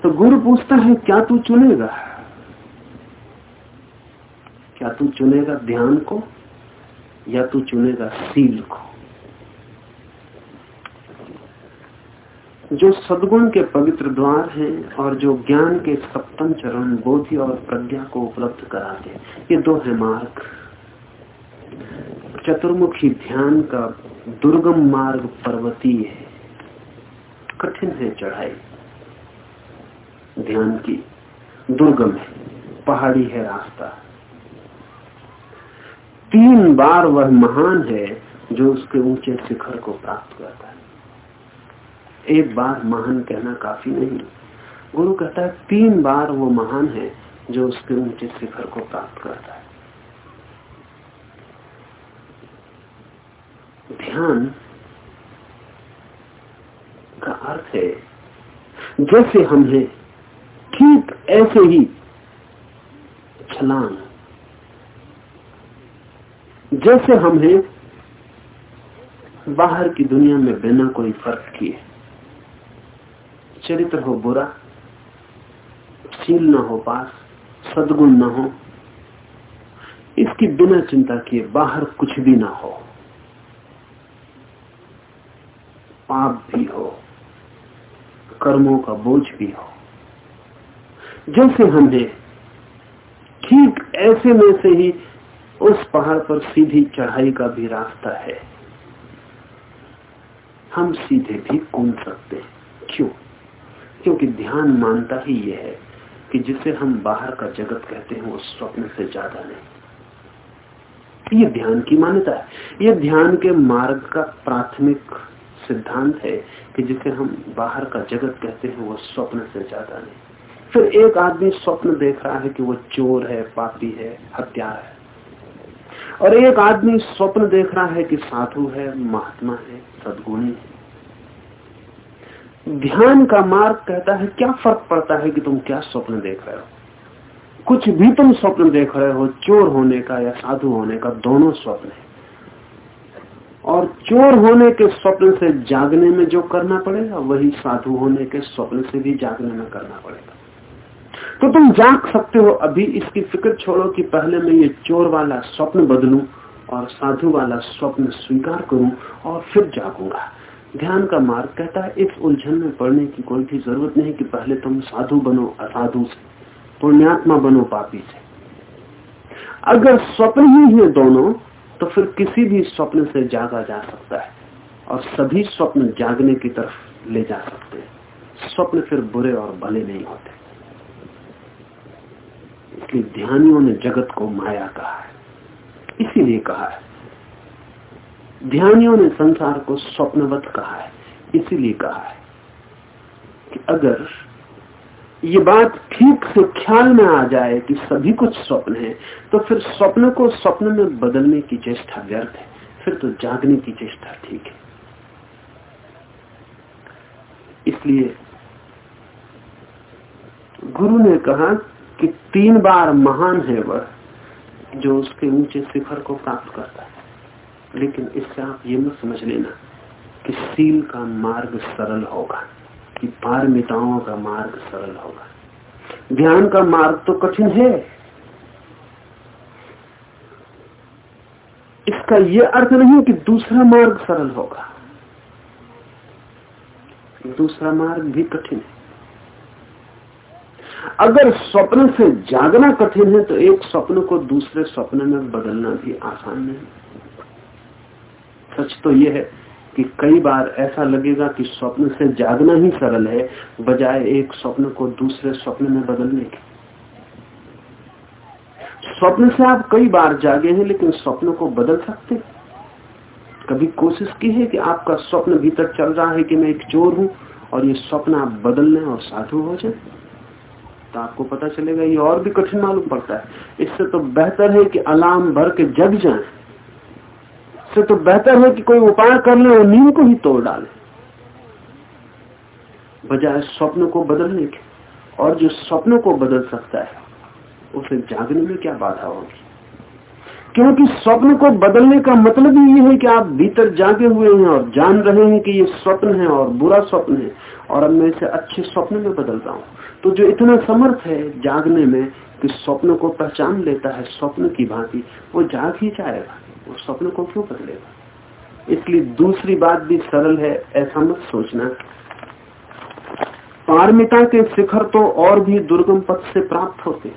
S2: तो गुरु पूछता है, क्या तू चुनेगा? क्या तू चुनेगा ध्यान को? या तू चुनेगा सील को। जो सदगुण के पवित्र द्वार हैं और जो ज्ञान के सप्तम चरण बोधि और प्रज्ञा को उपलब्ध कराते ये दो है मार्ग। चतुर्मुखी ध्यान का दुर्गम मार्ग पर्वतीय है। कठिन है चढ़ाई। ध्यान की दुर्गम है, पहाड़ी है रास्ता। तीन बार वह महान है जो उसके ऊँचे शिखर को प्राप्त करता है। एक बार महान कहना काफ़ी नहीं। गुरु कहता है, तीन बार वो महान है जो उसके ऊँचे शिखर को प्राप्त करता है। ध्यान का अर्थ है, जैसे हम हैं ठीक ऐसे ही छलांग जैसे हम हैं बाहर की दुनिया में बिना कोई फ़र्क किए, चरित्र हो बुरा शील न हो पास, सदगुण न हो, इसकी बिना चिंता किए बाहर कुछ भी ना हो, पाप भी हो, कर्मों का बोझ भी हो। जैसे हमने ठीक ऐसे में से ही उस पहाड़ पर सीधी चढ़ाई का भी रास्ता है। हम सीधे भी कूद सकते हैं। क्यों? क्योंकि ध्यान मानता ही यह है कि जिसे हम बाहर का जगत कहते हैं, वो स्वप्न से ज़्यादा नहीं। ये ध्यान की मान्यता है। ये ध्यान के मार्ग का प्राथमिक सिद्धांत है कि जिसे हम बाहर का जगत कहते हैं, वो स्वप्न से ज़्यादा नहीं। फिर एक आदमी स्वप्न देख रहा है कि वो चोर है, पापी है हत्या है। और एक आदमी स्वप्न देख रहा है कि साधु है, महात्मा है, सदगुणी है। ध्यान का मार्ग कहता है, क्या फ़र्क पड़ता है कि तुम क्या स्वप्न देख रहे हो? कुछ भी तुम स्वप्न देख रहे हो, चोर होने का या साधु होने का दोनों स्वप्न है। और चोर होने के स्वप्न से जागने में जो करना पड़ेगा, वही साधु होने के स्वप्न से भी जागने में करना पड़ेगा। तो तुम जाग सकते हो। अभी इसकी फ़िक्र छोड़ो कि पहले मैं ये चोर वाला स्वप्न बदलू और साधु वाला स्वप्न स्वीकार करूँ और फिर जागूँगा। ध्यान का मार्ग कहता है, इस उलझन में पड़ने की कोई भी ज़रूरत नहीं कि पहले तुम साधु बनो, असाधु से, पुण्यात्मा बनो, पापी से। अगर स्वप्न ही है दोनों तो फिर किसी भी स्वप्न से जागा जा सकता है और सभी स्वप्न जागने की तरफ़ ले जा सकते हैं। स्वप्न फिर बुरे और भले नहीं होते। इसलिए ध्यानियों ने जगत को माया कहा है। इसीलिए कहा है। ध्यानियों ने संसार को स्वप्नवत कहा है। इसीलिए कहा है कि अगर ये बात ठीक से ख्याल में आ जाए कि सभी कुछ स्वप्न है तो फिर स्वप्न को स्वप्न में बदलने की चेष्टा व्यर्थ है। फिर तो जागने की चेष्टा ठीक है। इसलिए गुरु ने कहा कि तीन बार महान है वह, जो उसके ऊँचे शिखर को प्राप्त करता है। लेकिन इससे आप ये मत समझ लेना कि सील का मार्ग सरल होगा, कि पारमिताओं का मार्ग सरल होगा। ध्यान का मार्ग तो कठिन है। इसका यह अर्थ नहीं कि दूसरा मार्ग सरल होगा। दूसरा मार्ग भी कठिन है। अगर स्वप्न से जागना कठिन है तो एक स्वप्न को दूसरे स्वप्न में बदलना भी आसान नहीं। सच तो यह है कि कई बार ऐसा लगेगा कि स्वप्न से जागना ही सरल है, बजाय एक स्वप्न को दूसरे स्वप्न में बदलने के। स्वप्न से आप कई बार जागे हैं, लेकिन स्वप्न को बदल सकते कभी कोशिश की है कि आपका स्वप्न भीतर चल रहा है कि मैं एक चोर हूँ, और ये स्वप्न आप बदल लें और साधु हो जाए? तो आपको पता चलेगा ये और भी कठिन मालूम पड़ता है। इससे तो बेहतर है कि अलार्म भर के जग जाए। इससे तो बेहतर है कि कोई उपाय कर ले और नींद को ही तोड़ डाले। बजाय स्वप्न को बदलने के। और जो स्वप्न को बदल सकता है, उसे जागने में क्या बाधा होगी? क्योंकि स्वप्न को बदलने का मतलब ये है कि आप भीतर जागे हुए हैं और जान रहे हैं कि ये स्वप्न है और बुरा स्वप्न है। और अब मैं इसे अच्छे स्वप्न में बदल रहा हूँ। तो जो इतना समर्थ है जागने में कि स्वप्न को पहचान लेता है स्वप्न की भांति, वो जाग ही जाएगा, वो स्वप्न को क्यों बदलेगा इसलिए दूसरी बात भी सरल है, ऐसा मत सोचना। पारमिता के शिखर तो और भी दुर्गम पथ से प्राप्त होते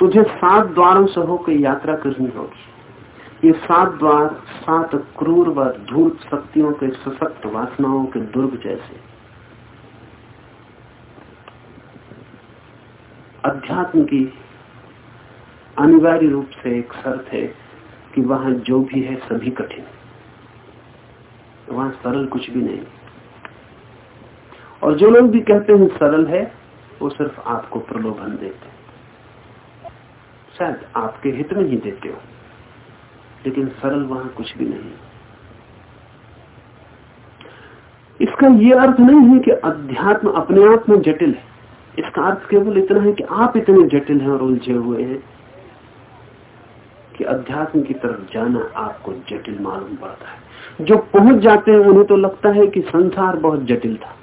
S2: तुझे सात द्वारों से होकर यात्रा करनी होगी। ये सात द्वार, सात क्रूर व धूर्त शक्तियों के सशक्त वासनाओं के दुर्ग जैसे। अध्यात्म की अनिवार्य रूप से एक शर्त है कि वहाँ जो भी है सभी कठिन। वहाँ सरल कुछ भी नहीं। और जो लोग भी कहते हैं सरल है, वो सिर्फ़ आपको प्रलोभन देते शायद आपके हित में ही देते हो, लेकिन सरल वहाँ कुछ भी नहीं। इसका यह अर्थ नहीं है कि अध्यात्म अपने आप में जटिल है। इसका अर्थ केवल इतना है कि आप इतने जटिल हैं और उलझे हुए हैं कि अध्यात्म की तरफ़ जाना आपको जटिल मालूम पड़ता है। जो पहुँच जाते हैं, उन्हें तो लगता है कि संसार बहुत जटिल था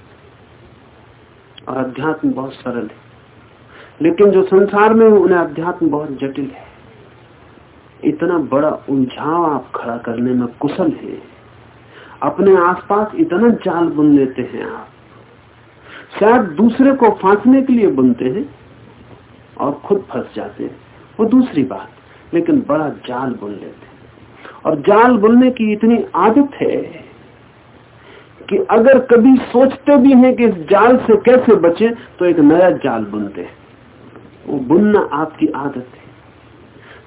S2: और अध्यात्म बहुत सरल है। लेकिन जो संसार में है, उन्हें अध्यात्म बहुत जटिल है। इतना बड़ा उलझाव आप खड़ा करने में कुशल है। अपने आसपास इतना जाल बुन लेते हैं आप शायद दूसरे को फांसने के लिए बुनते हैं और खुद फंस जाते हैं। वो दूसरी बात, लेकिन बड़ा जाल बुन लेते हैं। और जाल बुनने की इतनी आदत है कि अगर कभी सोचते भी हैं कि इस जाल से कैसे बचे तो एक नया जाल बुनते हैं। वो बुनना आपकी आदत है।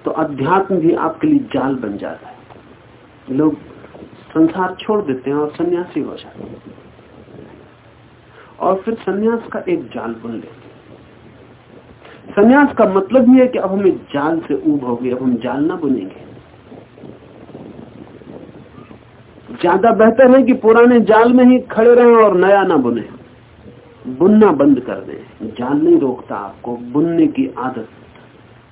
S2: तो अध्यात्म भी आपके लिए जाल बन जाता है। लोग संसार छोड़ देते हैं और सन्यासी हो जाते हैं। और फिर सन्यास का एक जाल बुन लेते सन्यास का मतलब ही है कि अब हमें जाल से ऊब हो गई अब हम जाल ना बुनेंगे। ज़्यादा बेहतर है कि पुराने जाल में ही खड़े रहें और नया ना बुने। बुनना बंद कर दें। जाल नहीं रोकता आपको, बुनने की आदत।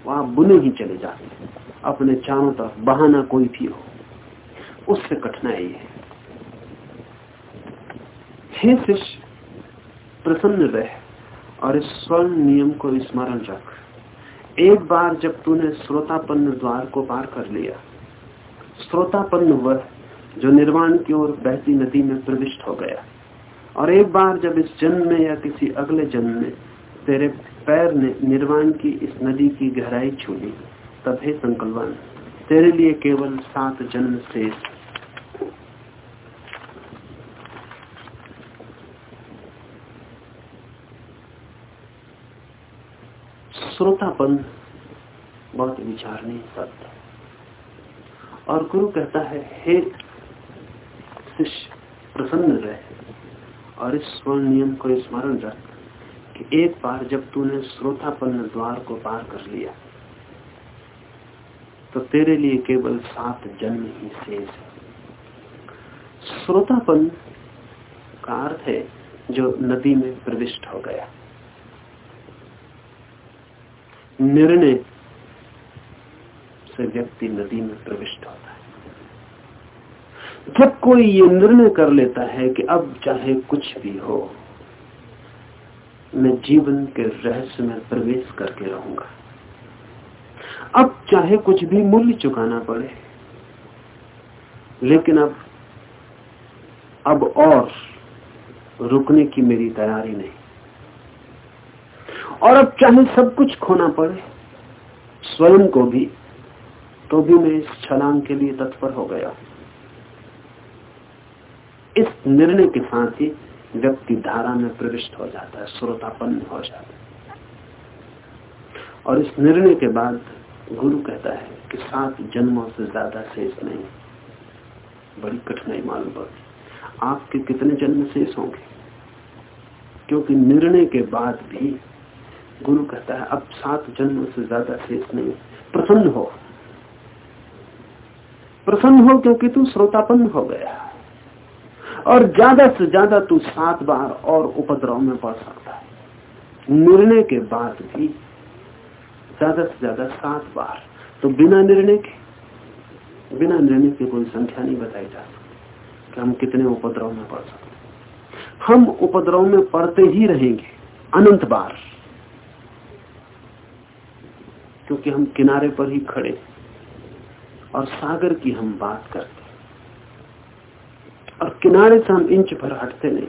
S2: वहाँ बुने ही चले जाते अपने चारों तरफ़ बहाना कोई भी हो। उससे कठिनाई हे शिष्य प्रसन्न रह और इस स्वर्ण नियम को स्मरण रख। एक बार जब तूने श्रोतापन्न द्वार को पार कर लिया, श्रोतापन्न वह जो निर्वाण की ओर बहती नदी में प्रविष्ट हो गया, और एक बार जब इस जन्म में या किसी अगले जन्म में तेरे पैर ने निर्वाण की इस नदी की गहराई छूली तब हे संकल्पन तेरे लिए केवल सात जन्म शेष श्रोतापन बहुत विचारणीय शब्द और गुरु कहता है, हे शिष्य, प्रसन्न रहे और इस स्वर्ण नियम को स्मरण रख कि एक बार जब तूने श्रोतापन्न द्वार को पार कर लिया तो तेरे लिए केवल सात जन्म ही शेष है। श्रोतापन का अर्थ है जो नदी में प्रविष्ट हो गया। निर्णय से व्यक्ति नदी में प्रविष्ट होता है। जब कोई ये निर्णय कर लेता है कि अब चाहे कुछ भी हो, मैं जीवन के रहस्य में प्रवेश करके रहूँगा। अब चाहे कुछ भी मूल्य चुकाना पड़े, लेकिन अब अब और रुकने की मेरी तैयारी नहीं। और अब चाहे सब कुछ खोना पड़े, स्वयं को भी तो भी मैं इस छलांग के लिए तत्पर हो गया इस निर्णय के साथ ही व्यक्ति धारा में प्रविष्ट हो जाता है, श्रोतापन्न हो जाता है। और इस निर्णय के बाद गुरु कहता है कि सात जन्मों से ज़्यादा शेष नहीं, बड़ी कठिनाई मालूम पड़ती। आपके कितने जन्म शेष होंगे? क्योंकि निर्णय के बाद भी गुरु कहता है, अब सात जन्म से ज़्यादा शेष नहीं। प्रसन्न हो। प्रसन्न हो क्योंकि तू श्रोतापन्न हो गया। और ज़्यादा से ज़्यादा तू सात बार और उपद्रव में पड़ सकता है। निर्णय के बाद भी ज़्यादा से ज़्यादा सात बार। तो बिना निर्णय के, बिना निर्णय की कोई संख्या नहीं बताई जा सकती कि हम कितने उपद्रव में पड़ सकते हम उपद्रव में पड़ते ही रहेंगे अनंत बार। क्योंकि हम किनारे पर ही खड़े और सागर की हम बात करते और किनारे से हम इंच भर हटते नहीं।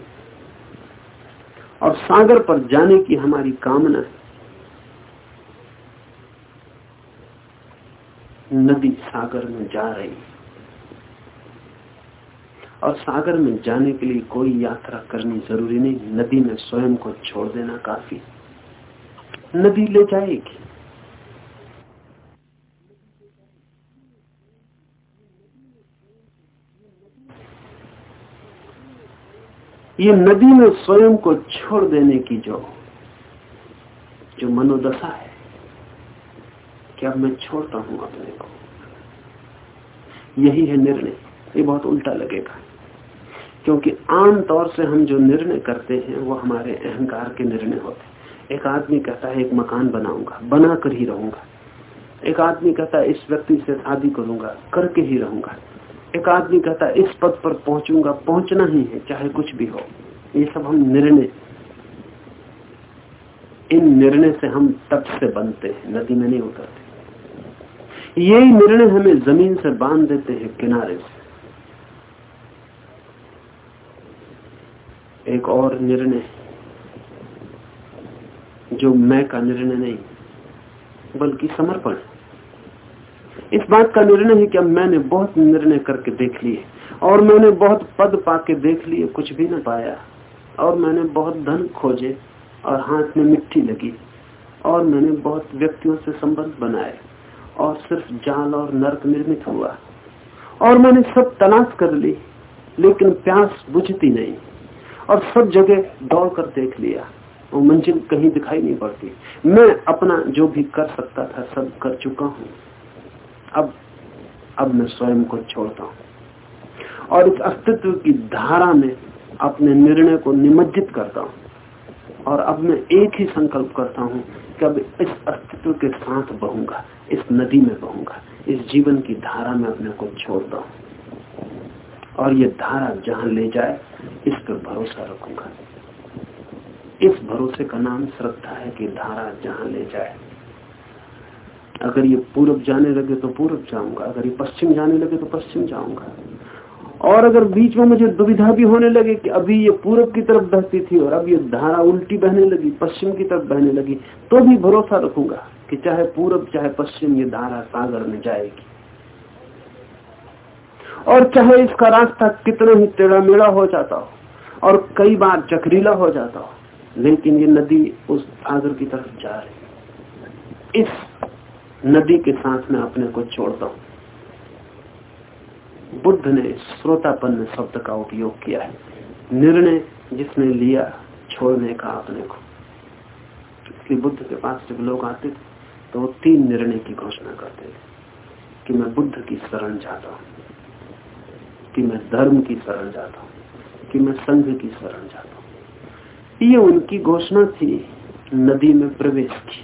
S2: और सागर पर जाने की हमारी कामना है। नदी सागर में जा रही और सागर में जाने के लिए कोई यात्रा करनी ज़रूरी नहीं। नदी में स्वयं को छोड़ देना काफ़ी नदी ले जाएगी। ये नदी में स्वयं को छोड़ देने की जो जो मनोदशा है कि अब मैं छोड़ता हूँ अपने को? यही है निर्णय। ये बहुत उल्टा लगेगा। क्योंकि आम तौर से हम जो निर्णय करते हैं, वो हमारे अहंकार के निर्णय होते हैं। एक आदमी कहता है, एक मकान बनाऊँगा बना कर ही रहूँगा। एक आदमी कहता है, इस व्यक्ति से शादी करूँगा, करके ही रहूँगा। एक आदमी कहता इस पद पर पहुंचूँगा, पहुँचना ही है, चाहे कुछ भी हो। ये सब हम निर्णय इन निर्णय से हम तट से बनते हैं, नदी में नहीं उतरते। यही निर्णय हमें ज़मीन से बाँध देते हैं, किनारे से। एक और निर्णय, जो मैं का निर्णय नहीं, बल्कि समर्पण इस बात का निर्णय है कि अब मैंने बहुत निर्णय करके देख लिए और मैंने बहुत पद पाके देख लिए, कुछ भी न पाया। और मैंने बहुत धन खोजे और हाथ में मिट्टी लगी और मैंने बहुत व्यक्तियों से संबंध बनाए और सिर्फ़ जाल और नर्क निर्मित हुआ। और मैंने सब तलाश कर ली, लेकिन प्यास बुझती नहीं और सब जगह दौड़ कर देख लिया। वो मंजिल कहीं दिखाई नहीं पड़ती। मैं अपना जो भी कर सकता था, सब कर चुका हूँ। अब अब मैं स्वयं को छोड़ता हूँ। और इस अस्तित्व की धारा में अपने निर्णय को निमज्जित करता हूँ। और अब मैं एक ही संकल्प करता हूँ कि अब इस अस्तित्व के साथ बहूँगा, इस नदी में बहूँगा, इस जीवन की धारा में अपने को छोड़ता हूँ। और ये धारा जहाँ ले जाए, इस पर भरोसा रखूँगा। इस भरोसे का नाम श्रद्धा है कि धारा जहाँ ले जाए। अगर ये पूर्व जाने लगे तो पूर्व जाऊँगा, अगर ये पश्चिम जाने लगे तो पश्चिम जाऊँगा। और अगर बीच में मुझे दुविधा भी होने लगे कि अभी ये पूर्व की तरफ़ बहती थी और अब ये धारा उल्टी बहने लगी, पश्चिम की तरफ़ बहने लगी तो भी भरोसा रखूँगा कि चाहे पूर्व चाहे पश्चिम ये धारा सागर में जाएगी। और चाहे इसका रास्ता कितना ही टेढ़ा मेढ़ा हो जाता हो और कई बार चक्रीला हो जाता हो, लेकिन ये नदी उस सागर की तरफ़ जा रही इस नदी के साथ में अपने को छोड़ता हूँ। बुद्ध ने श्रोतापन्न शब्द का उपयोग किया है। निर्णय जिसने लिया छोड़ने का अपने को। इसलिए बुद्ध के पास जब लोग आते तो वो तीन निर्णय की घोषणा करते थे कि मैं बुद्ध की शरण जाता हूँ, कि मैं धर्म की शरण जाता हूँ, कि मैं संघ की शरण जाता हूँ। ये उनकी घोषणा थी, नदी में प्रवेश की।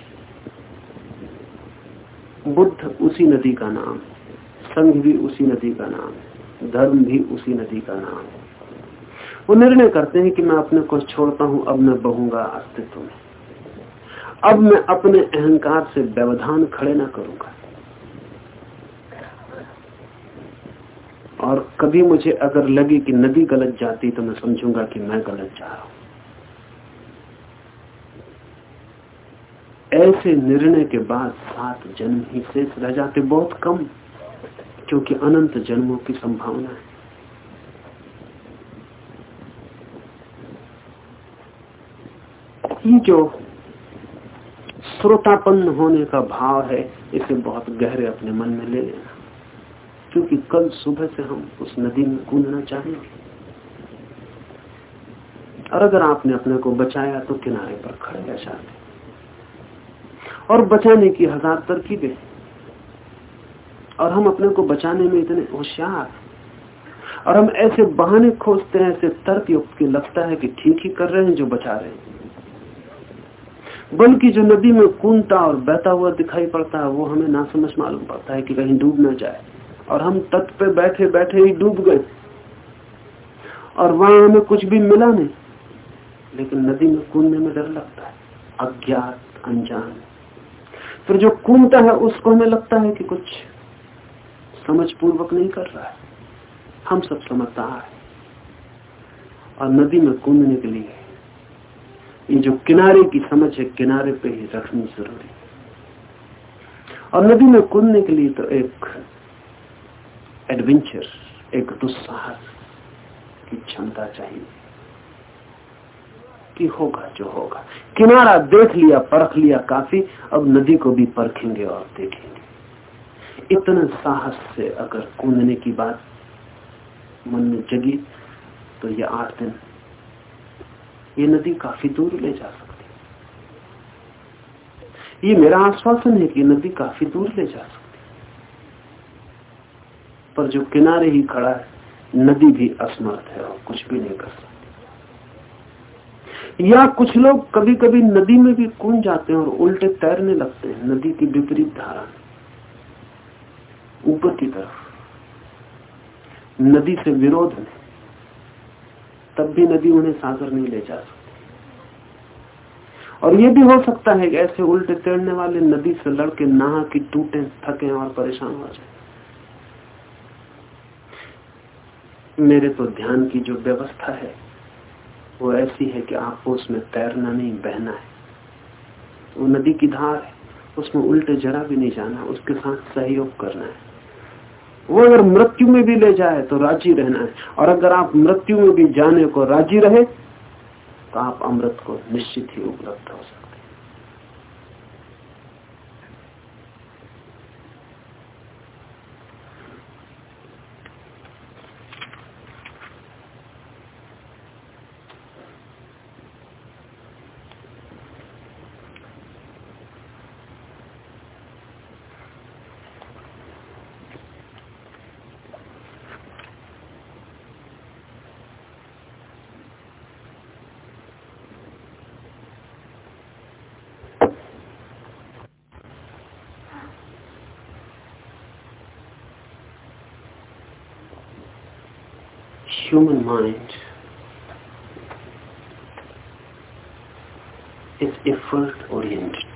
S2: बुद्ध उसी नदी का नाम, संघ भी उसी नदी का नाम, धर्म भी उसी नदी का नाम। वो निर्णय करते हैं कि मैं अपने को छोड़ता हूँ, अब मैं बहूँगा अस्तित्व में। अब मैं अपने अहंकार से व्यवधान खड़े ना करूँगा। और कभी मुझे अगर लगे कि नदी गलत जाती तो मैं समझूँगा कि मैं गलत जा रहा हूँ। ऐसे निर्णय के बाद सात जन्म ही शेष रह जाते, बहुत कम, क्योंकि अनंत जन्मों की संभावना है। ये जो श्रोतापन्न होने का भाव है, इसे बहुत गहरे अपने मन में ले लेना, क्योंकि कल सुबह से हम उस नदी में कूदना चाहेंगे। और अगर आपने अपने को बचाया तो किनारे पर खड़े रह जाते। और बचाने की, हज़ार तरकीबें। और हम अपने को बचाने में इतने होशियार। और हम ऐसे बहाने खोजते हैं, ऐसे तर्क युक्त की लगता है कि ठीक ही कर रहे हैं, जो बचा रहे हैं। बल्कि जो नदी में कूदता और बहता हुआ दिखाई पड़ता है, वो हमें ना समझ मालूम पड़ता है कि कहीं डूब ना जाए। और हम तट पे बैठे बैठे ही डूब गए। और वहाँ हमें कुछ भी मिला नहीं। लेकिन नदी में कूदने में डर लगता है। अज्ञात, अनजान। फिर जो कूदता है, उसको हमें लगता है कि कुछ समझ पूर्वक नहीं कर रहा है। हम सब समझदार है। और नदी में कूदने के लिए ये जो किनारे की समझ है, किनारे पे ही रखनी ज़रूरी और नदी में कूदने के लिए तो एक एडवेंचर एक दुस्साहस की क्षमता चाहिए। कि होगा जो होगा। किनारा देख लिया, परख लिया काफ़ी, अब नदी को भी परखेंगे और देखेंगे। इतना साहस से अगर कूदने की बात मन में जगी तो ये आठ दिन, ये नदी काफ़ी दूर ले जा सकती ये मेरा आश्वासन है कि नदी काफ़ी दूर ले जा सकती पर जो किनारे ही खड़ा है, नदी भी असमर्थ है और कुछ भी नहीं कर सकती। या कुछ लोग कभी कभी नदी में भी कूद जाते हैं और उल्टे तैरने लगते हैं, नदी की विपरीत धारा। ऊपर की तरफ़। नदी से विरोध में तब भी नदी उन्हें सागर नहीं ले जा सकती। और ये भी हो सकता है कि ऐसे उल्टे तैरने वाले नदी से लड़के नहा की टूटे, थके और परेशान हो जाए। मेरे तो ध्यान की जो व्यवस्था है वो ऐसी है कि आपको उसमें तैरना नहीं, बहना है। वो नदी की धार है, उसमें उल्टे जरा भी नहीं जाना, उसके साथ सहयोग करना है। वो अगर मृत्यु में भी ले जाए तो राज़ी रहना है। और अगर आप मृत्यु में भी जाने को राज़ी रहे तो आप अमृत को निश्चित ही उपलब्ध हो सकते human mind is effort oriented.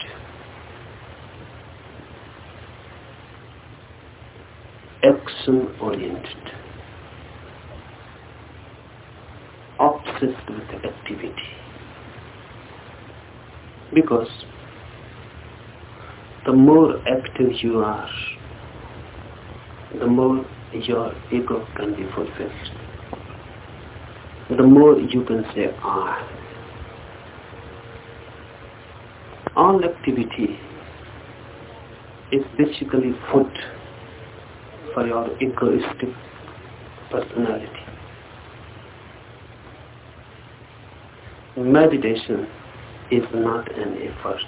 S2: Action oriented. Obsessed with activity. Because the more active you are, the more your ego can be fulfilled the more you can say I. All activity is basically food for your egoistic personality. Meditation is not an effort.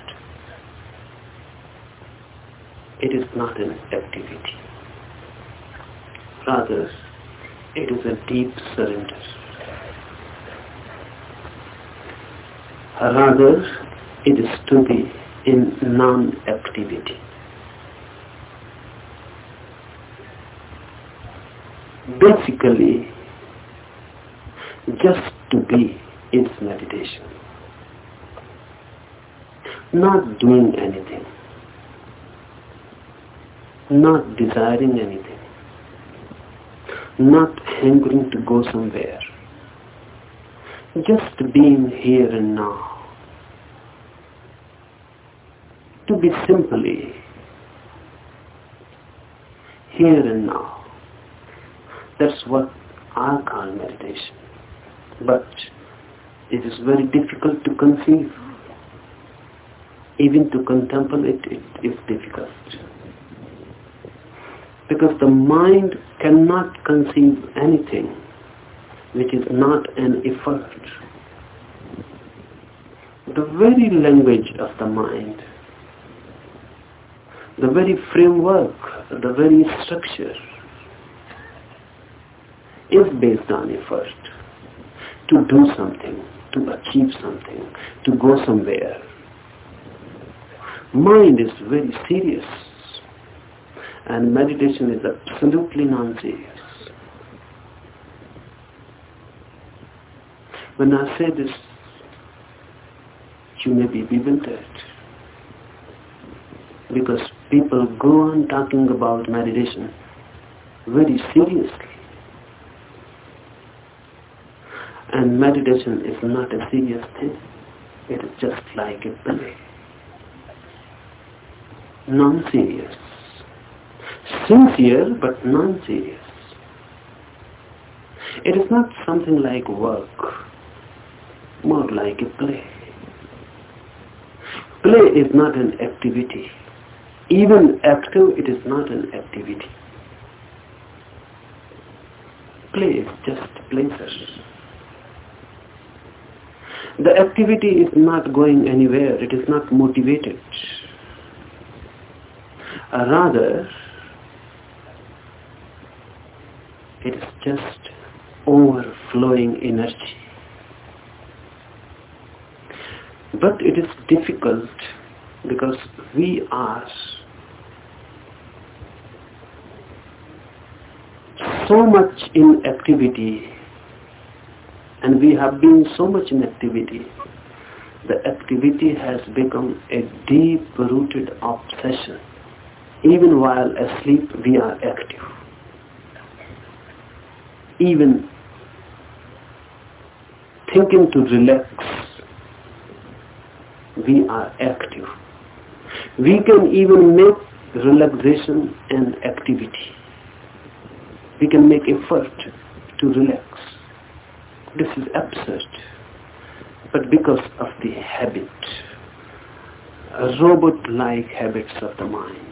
S2: It is not an activity. Rather, it is a deep surrender. Rather, it is to be in non-activity. Basically, just to be is meditation. Not doing anything. Not desiring anything. Not hankering to go somewhere just being here and now. To be simply here and now. That's what I call meditation. But it is very difficult to conceive. Even to contemplate it is difficult. Because the mind cannot conceive anything which is not an effort. The very language of the mind, the very framework, the very structure is based on effort to do something, to achieve something, to go somewhere. Mind is very serious and meditation is absolutely non-serious. When I say this, you may be bewildered. Because people go on talking about meditation very seriously. And meditation is not a serious thing. It is just like a play. Non-serious. Sincere but non-serious. It is not something like work more like a play. Play is not an activity. Even active, it is not an activity. Play is just pleasure. The activity is not going anywhere. It is not motivated. Uh, rather, it is just overflowing energy. But it is difficult because we are so much in activity and we have been so much in activity the activity has become a deep rooted obsession even while asleep we are active even thinking to relax we are active. We can even make relaxation an activity. We can make effort to relax. This is absurd. But because of the habit, robot-like habits of the mind.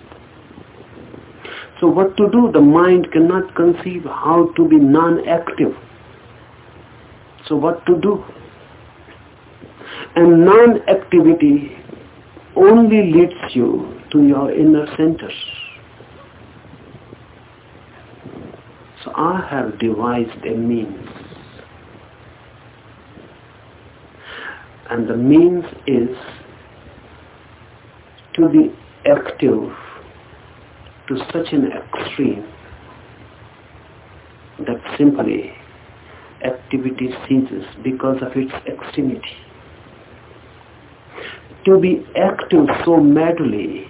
S2: So what to do? The mind cannot conceive how to be non-active. So what to do? And non-activity only leads you to your inner centers. So I have devised a means. And the means is to be active to such an extreme that simply activity ceases because of its extremity. To be active so madly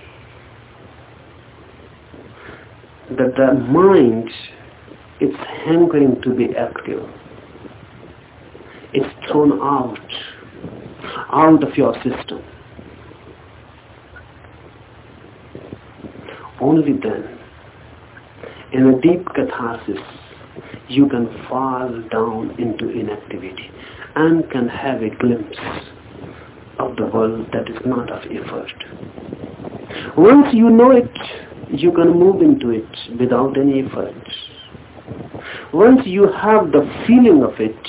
S2: that the mind its hankering to be active It's thrown out, out of your system. Only then, in a deep catharsis, you can fall down into inactivity and can have a glimpse of the world that is not of effort. Once you know it, you can move into it without any effort. Once you have the feeling of it,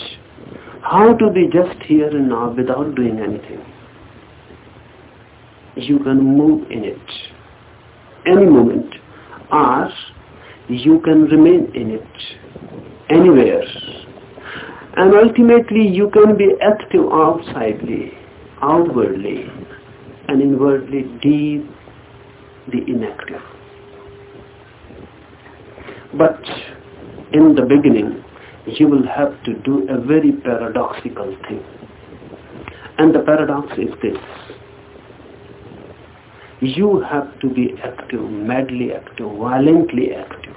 S2: how to be just here and now without doing anything, you can move in it. Any moment. Or you can remain in it. Anywhere. And ultimately you can be active outsidely outwardly and inwardly deep the inactive but in the beginning you will have to do a very paradoxical thing. And the paradox is this. You have to be active, madly active, violently active.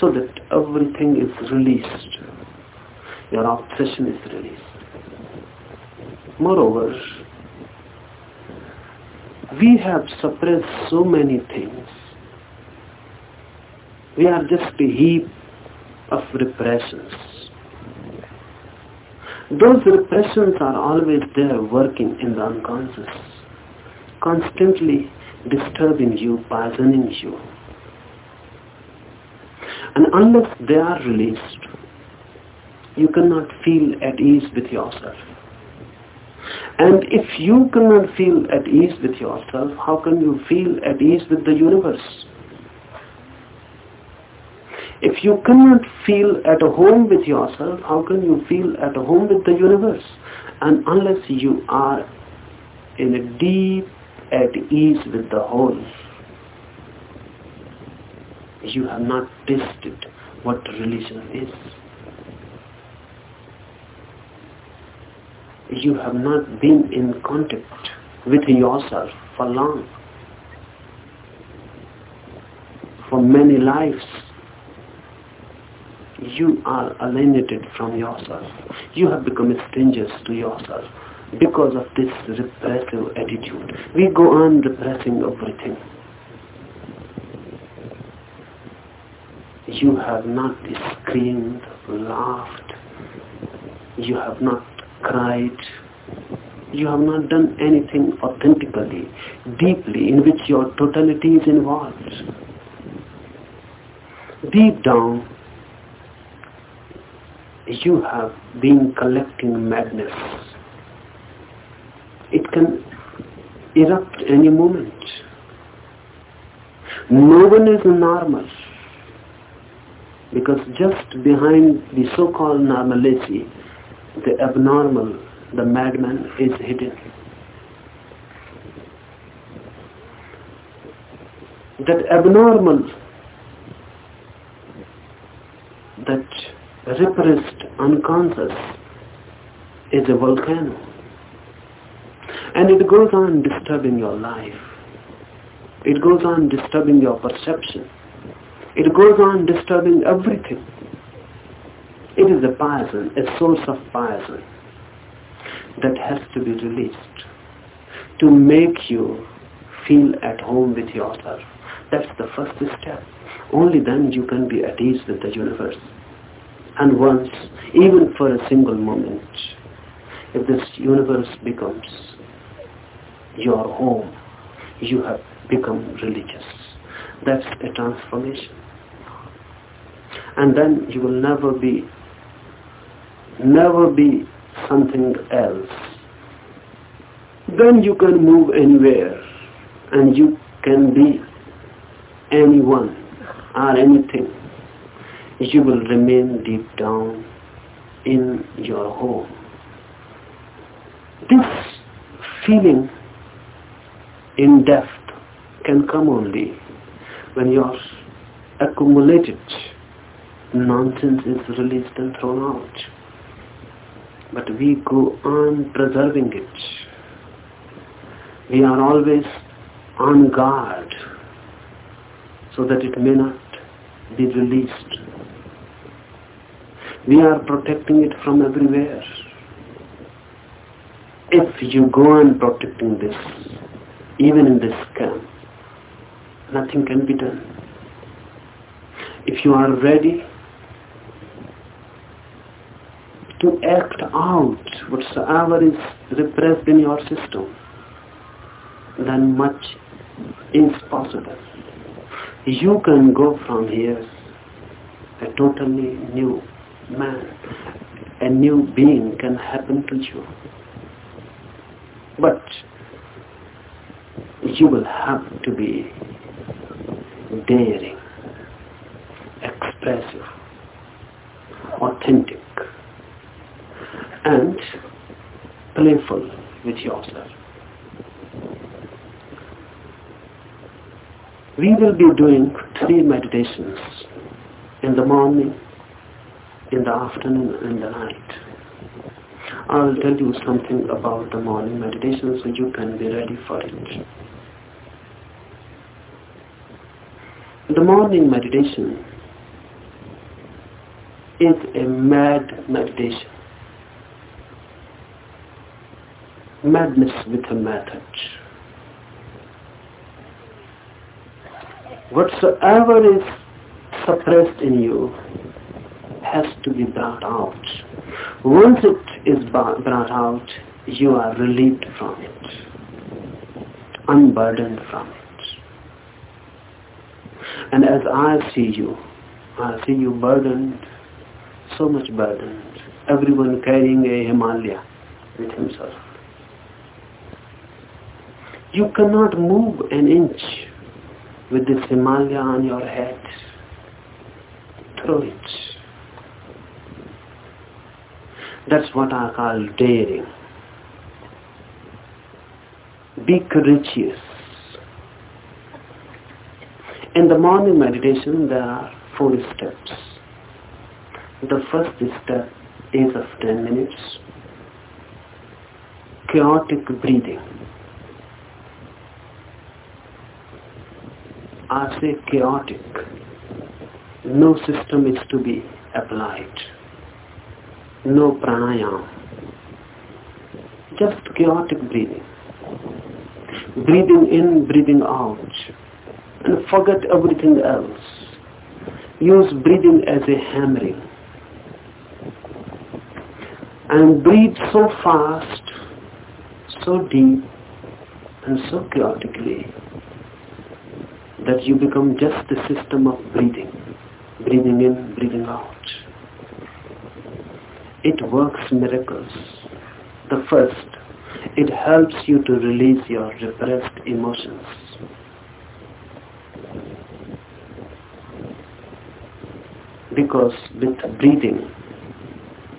S2: So that everything is released. Your obsession is released. Moreover, we have suppressed so many things we are just a heap of repressions. Those repressions are always there working in the unconscious, constantly disturbing you, poisoning you. And unless they are released, you cannot feel at ease with yourself. And if you cannot feel at ease with yourself, how can you feel at ease with the universe? If you cannot feel at home with yourself, how can you feel at home with the universe? And unless you are in a deep at ease with the whole, you have not tasted what religion is. You have not been in contact with yourself for long, for many lives you are alienated from yourself. You have become strangers to yourself because of this repressive attitude. We go on repressing everything. You have not screamed, laughed. You have not cried. You have not done anything authentically, deeply, in which your totality is involved. Deep down, you have been collecting madness. It can erupt any moment. No one is normal because just behind the so-called normality, the abnormal, the madman is hidden. That abnormal, that repressed unconscious is a volcano. And it goes on disturbing your life. It goes on disturbing your perception. It goes on disturbing everything. It is a poison, a source of poison that has to be released to make you feel at home with yourself, That's the first step. Only then you can be at ease with the universe. And once, even for a single moment, if this universe becomes your home, you have become religious. That's a transformation. And then you will never be, never be something else. Then you can move anywhere and you can be anyone or anything. You will remain deep down in your home. This feeling in depth can come only when your accumulated nonsense is released and thrown out. But we go on preserving it. We are always on guard so that it may not be released. We are protecting it from everywhere. If you go on protecting this, even in this camp, nothing can be done. If you are ready to act out whatsoever is repressed in your system, then much is possible. You can go from here a totally new man. A new being can happen to you. But you will have to be daring, expressive, authentic, and playful with yourself. We will be doing three meditations in the morning, in the afternoon, and the night. I'll tell you something about the morning meditation so you can be ready for it. The morning meditation is a mad meditation. Madness with a method. Whatsoever is suppressed in you has to be brought out. Once it is brought out, you are relieved from it, unburdened from it. And as I see you, I see you burdened, so much burdened. Everyone carrying a Himalaya with himself. You cannot move an inch with this Himalaya on your head. Throw it. That's what I call daring. Be courageous. In the morning meditation, there are four steps. The first step is of 10 minutes. Chaotic breathing. I say chaotic. No system is to be applied. No pranayam. Just chaotic breathing. Breathing in, breathing out and forget everything else. Use breathing as a hammering. And breathe so fast, so deep, and so chaotically that you become just the system of breathing. Breathing in, breathing out. It works miracles. The first, it helps you to release your repressed emotions. because with breathing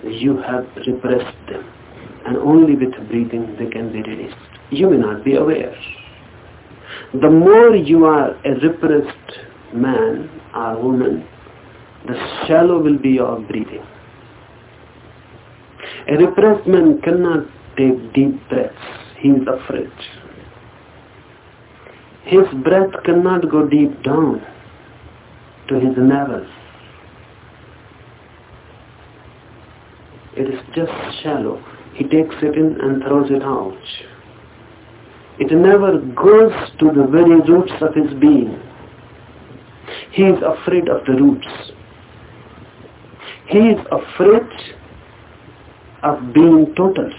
S2: you have repressed them and only with breathing they can be released. You may not be aware. The more you are a repressed man or woman, the shallow will be your breathing. A repressed man cannot take deep breaths. He is afraid. His breath cannot go deep down to his nerves. It is just shallow. He takes it in and throws it out. It never goes to the very roots of his being. He is afraid of the roots. He is afraid of being total.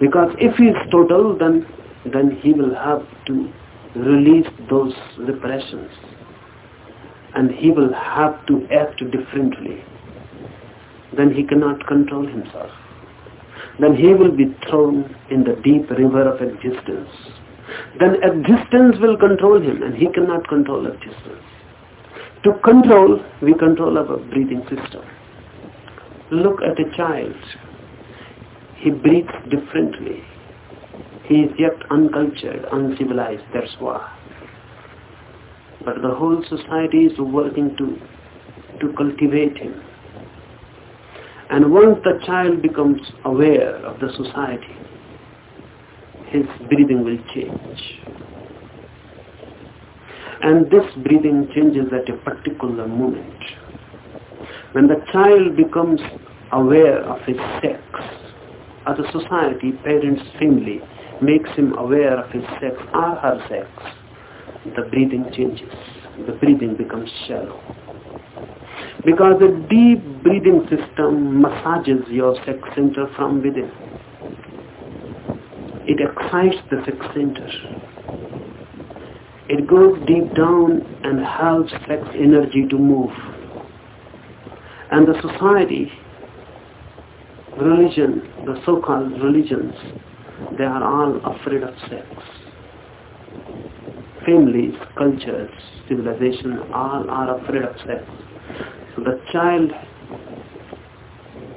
S2: Because if he is total, then, then he will have to release those repressions. And he will have to act differently. Then he cannot control himself. Then he will be thrown in the deep river of existence. Then existence will control him and he cannot control existence. To control, we control our breathing system. Look at a child. He breathes differently. He is yet uncultured, uncivilized, that's why. But the whole society is working to, to cultivate him. And once the child becomes aware of the society, his breathing will change. And this breathing changes at a particular moment. When the child becomes aware of his sex, a society, parents, family, makes him aware of his sex or her sex, the breathing changes. The breathing becomes shallow. Because the deep breathing system massages your sex center from within. It excites the sex center. It goes deep down and helps sex energy to move. And the society, religion, the so-called religions, they are all afraid of sex. Families, cultures, civilization, all are afraid of sex. So the child,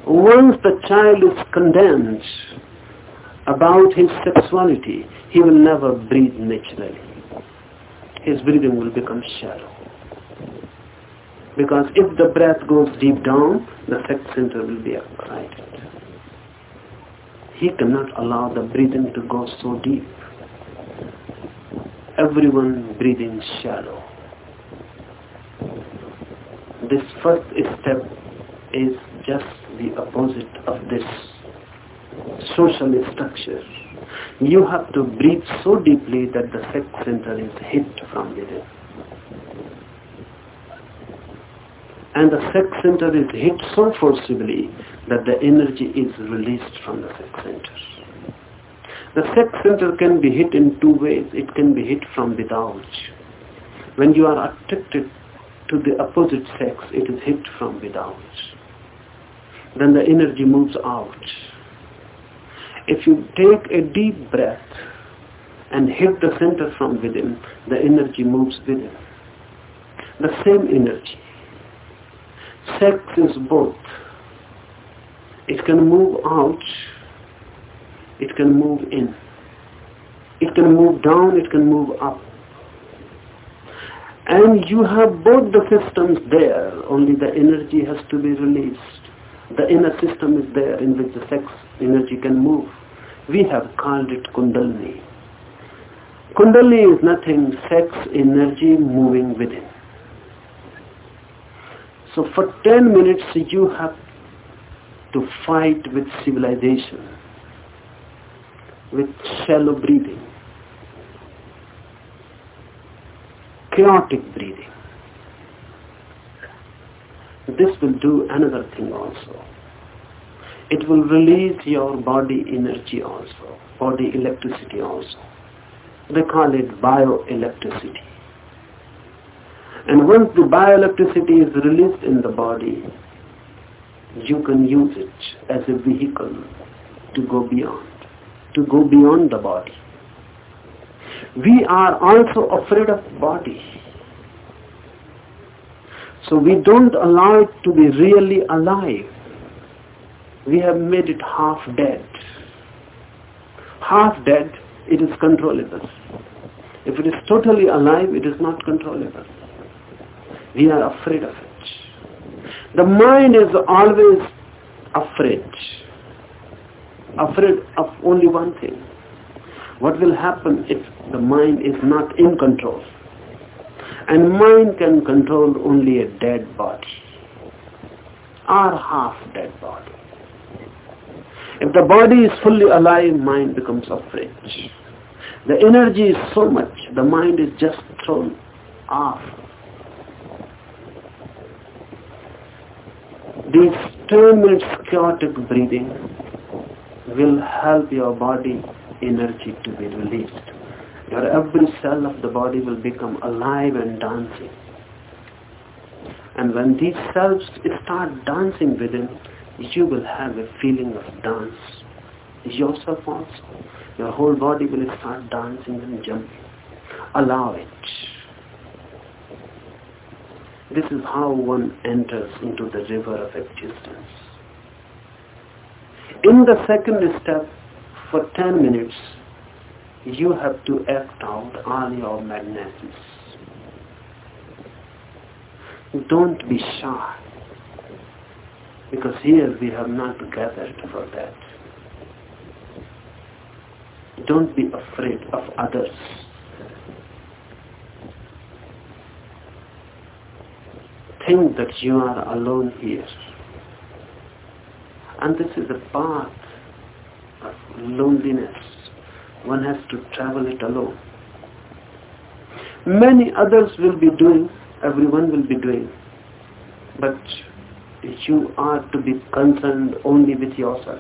S2: once the child is condemned about his sexuality, he will never breathe naturally. His breathing will become shallow. Because if the breath goes deep down, the sex center will be excited. He cannot allow the breathing to go so deep. Everyone breathing shallow. This first step is just the opposite of this social structure. You have to breathe so deeply that the sex center is hit from within. And the sex center is hit so forcibly that the energy is released from the sex center. The sex center can be hit in two ways. It can be hit from without. When you are attracted to the opposite sex, it is hit from without. Then the energy moves out. If you take a deep breath and hit the center from within, the energy moves within. The same energy sex is both. It can move out, it can move in. It can move down, it can move up. And you have both the systems there, only the energy has to be released. The inner system is there in which the sex energy can move. We have called it Kundalini. Kundalini is nothing, sex energy moving within. So for 10 minutes you have to fight with civilization, with shallow breathing, chaotic breathing. This will do another thing also. It will release your body energy also, body electricity also. They call it bioelectricity. And once the bioelectricity is released in the body, you can use it as a vehicle to go beyond, to go beyond the body. We are also afraid of body. So we don't allow it to be really alive. We have made it half dead. Half dead, it is controllable. If it is totally alive, it is not controllable. We are afraid of it. The mind is always afraid. Afraid of only one thing. What will happen if the mind is not in control? And mind can control only a dead body or half dead body. If the body is fully alive, mind becomes afraid. The energy is so much, the mind is just thrown off These 10 minutes chaotic breathing will help your body energy to be released. Your every cell of the body will become alive and dancing. And when these cells start dancing within, you will have a feeling of dance. Yourself also. Your whole body will start dancing and jumping. Allow it. This is how one enters into the river of existence. In the second step, for 10 minutes, you have to act out all your madnesses. Don't be shy, because here we have not gathered for that. Don't be afraid of others. Think that you are alone here. And this is a path of loneliness. One has to travel it alone. Many others will be doing, everyone will be doing. But you are to be concerned only with yourself.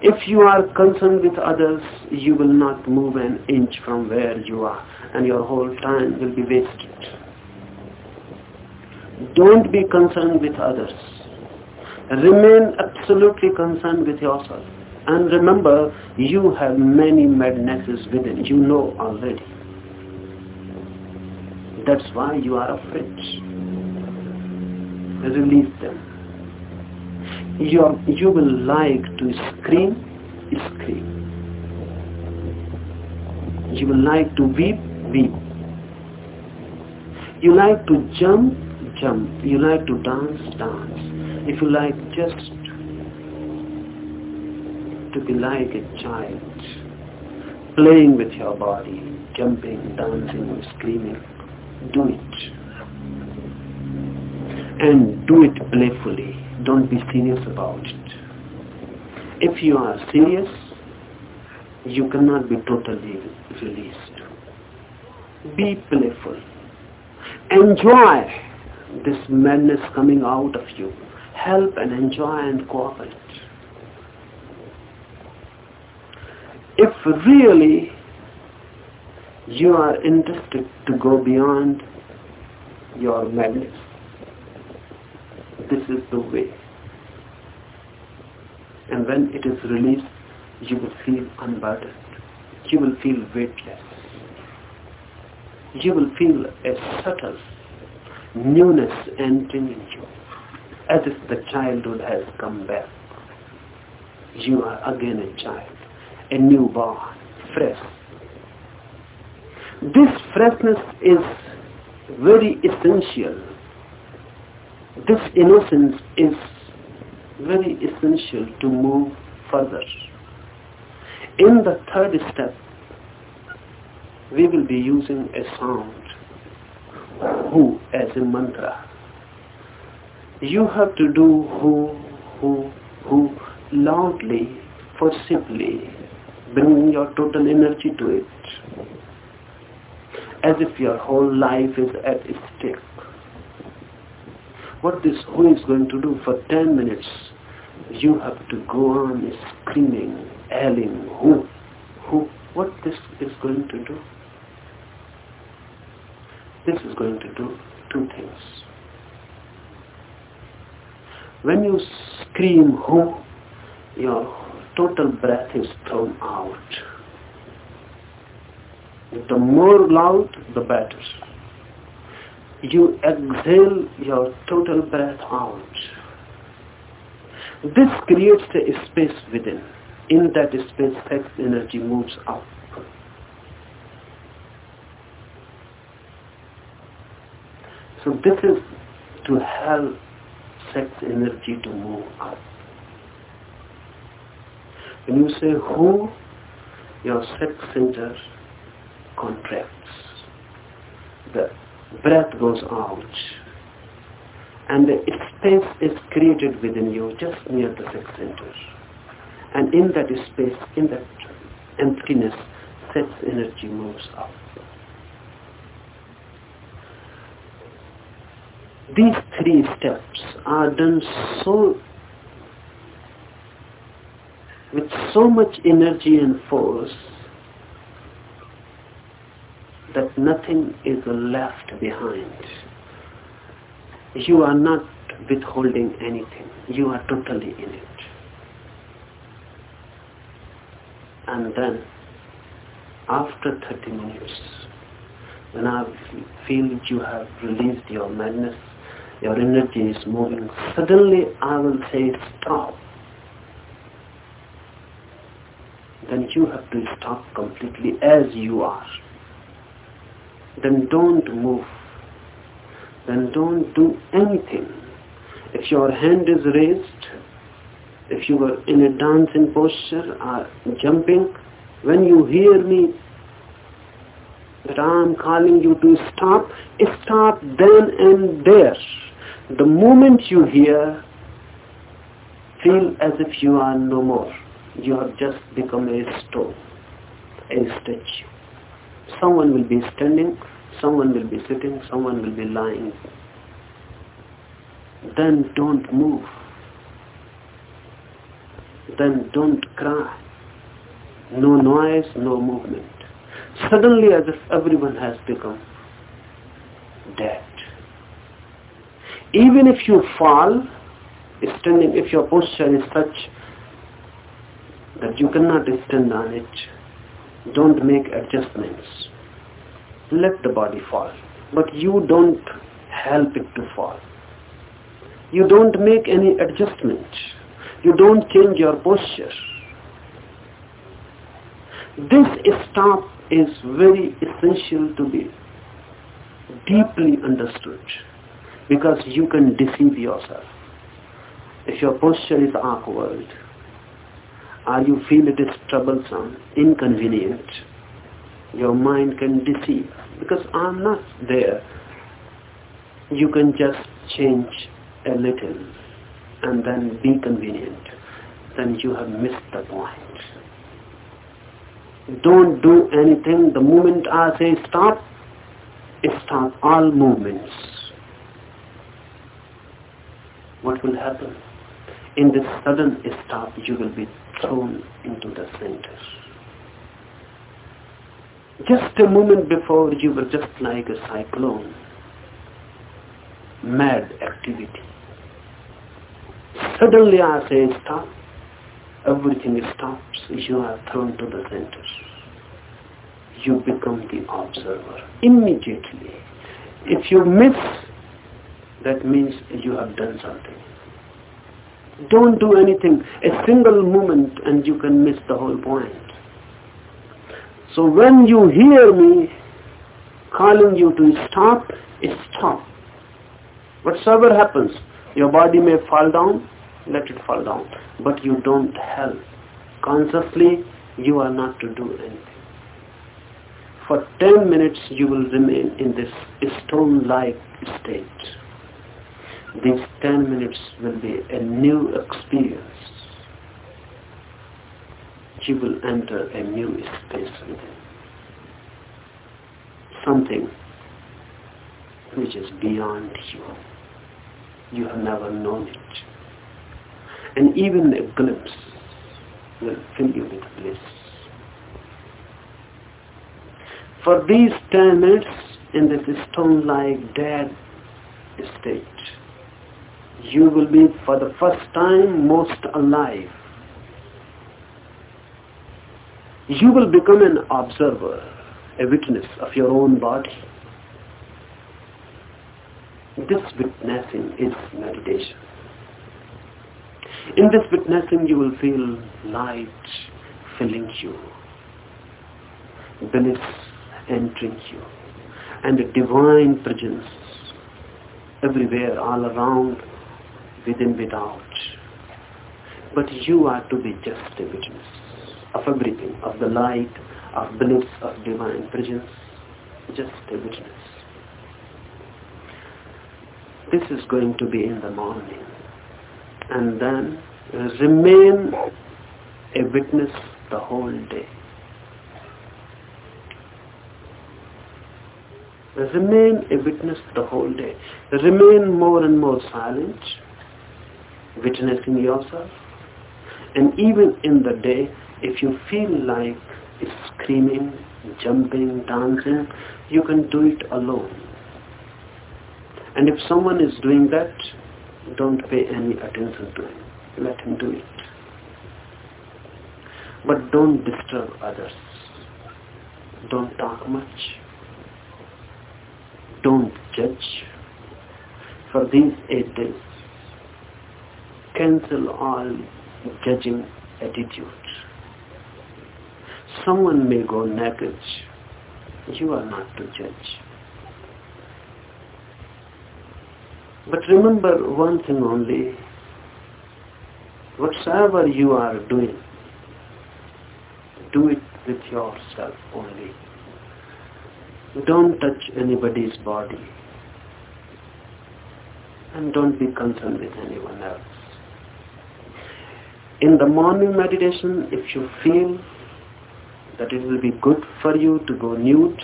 S2: If you are concerned with others, you will not move an inch from where you are and your whole time will be wasted. Don't be concerned with others. Remain absolutely concerned with yourself. And remember, you have many madnesses within. You know already. That's why you are afraid. Release them you, are, you will like to scream, scream. You will like to weep, weep. You like to jump, jump. You like to dance, dance. If you like just to be like a child, playing with your body, jumping, dancing, screaming, do it. And do it playfully don't be serious about it. If you are serious, you cannot be totally released. Be playful. Enjoy this madness coming out of you. Help and enjoy and cooperate. If really you are interested to go beyond your madness, this is the way. And when it is released, you will feel unburdened. You will feel weightless. You will feel a subtle newness entering in you, as if the childhood has come back. You are again a child, a newborn, fresh. This freshness is very essential this innocence is very essential to move further. In the third step, we will be using a sound, who as a mantra. You have to do who, who, who loudly, forcibly, bringing your total energy to it, as if your whole life is at stake what this who is going to do for 10 minutes you have to go on screaming yelling, who who what this is going to do this is going to do two things when you scream who your total breath is thrown out the more loud the better you exhale your total breath out. This creates a space within. In that space, sex energy moves up. So this is to help sex energy to move up. When you say who, your sex center contracts. The breath goes out and the space is created within you just near the sex center and in that space in that emptiness sex energy moves up These three steps are done so with so much energy and force that nothing is left behind. You are not withholding anything. You are totally in it. And then, after 30 minutes, when I feel you have released your madness, your energy is moving, suddenly I will say stop. Then you have to stop completely as you are. Then don't move. Then don't do anything. If your hand is raised, if you are in a dancing posture or jumping, when you hear me that I am calling you to stop, stop then and there. The moment you hear, feel as if you are no more. You have just become a stone, a statue. Someone will be standing, someone will be sitting, someone will be lying. Then don't move. Then don't cry. No noise, no movement. Suddenly as if everyone has become dead. Even if you fall, standing, if your posture is such that you cannot stand on it, don't make adjustments. Let the body fall. But you don't help it to fall. You don't make any adjustment. You don't change your posture. This stop is very essential to be deeply understood because you can deceive yourself. If your posture is awkward, or you feel it is troublesome, inconvenient, your mind can deceive because I'm not there. You can just change a little and then be convenient. Then you have missed the point. Don't do anything. The moment I say stop, stop all movements. What will happen? In this sudden stop, you will be thrown into the center. Just a moment before, you were just like a cyclone. Mad activity. Suddenly I say stop. Everything stops. You are thrown to the center. You become the observer immediately. If you miss, that means you have done something. Don't do anything. A single moment and you can miss the whole point. So when you hear me calling you to stop, stop. Whatsoever happens, your body may fall down, let it fall down. But you don't help. Consciously, you are not to do anything. For 10 minutes, you will remain in this stone-like state. These 10 minutes will be a new experience. You will enter a new space within. Something which is beyond you. You have never known it and even a glimpse will fill you with bliss. For these ten minutes in this stone-like dead state, you will be for the first time most alive. You will become an observer, a witness of your own body. This witnessing is meditation. In this witnessing, you will feel light filling you, bliss entering you, and a divine presence everywhere, all around, within, without. But you are to be just a witness of everything, of the light, of bliss, of divine presence, just a witness. This is going to be in the morning and then remain a witness the whole day. Remain a witness the whole day. Remain more and more silent, witnessing yourself. And even in the day, if you feel like screaming, jumping, dancing, you can do it alone. And if someone is doing that, don't pay any attention to him. Let him do it. But don't disturb others. Don't talk much. Don't judge. For these eight days, cancel all judging attitudes. Someone may go naked. You are not to judge. But remember one thing only. Whatsoever you are doing, do it with yourself only. Don't touch anybody's body. And don't be concerned with anyone else. In the morning meditation, if you feel that it will be good for you to go nude,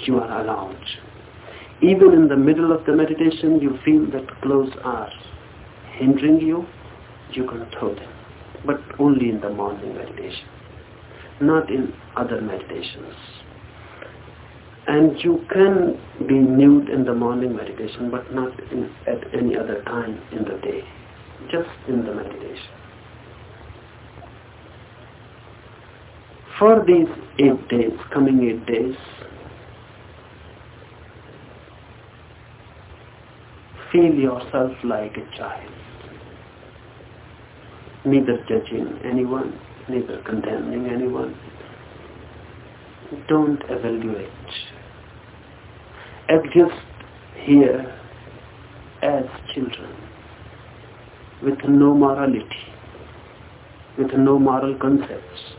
S2: you are allowed. Even in the middle of the meditation, you feel that clothes are hindering you, you can throw them. But only in the morning meditation, not in other meditations. And you can be nude in the morning meditation, but not in, at any other time in the day, just in the meditation. For these eight days, coming eight days, feel yourself like a child, neither judging anyone, neither condemning anyone. Don't evaluate. Exist here as children with no morality, with no moral concepts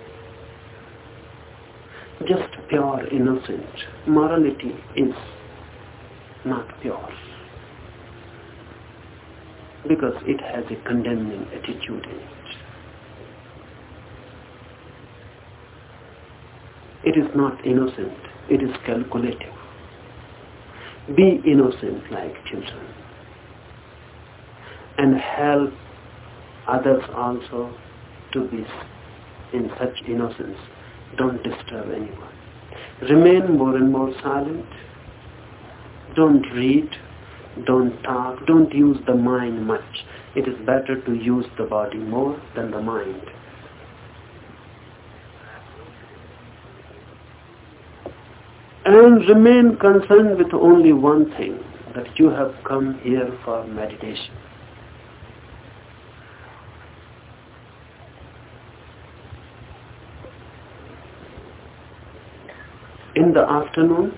S2: just pure innocent. Morality is not pure because it has a condemning attitude in it. It is not innocent, it is calculative. Be innocent like children and help others also to be in such innocence don't disturb anyone. Remain more and more silent. Don't read. Don't talk. Don't use the mind much. It is better to use the body more than the mind. And remain concerned with only one thing, that you have come here for meditation. In the afternoon,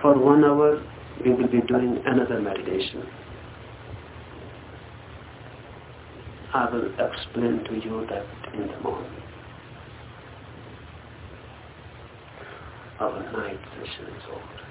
S2: for one hour, we will be doing another meditation. I will explain to you that in the morning. Our night session is over.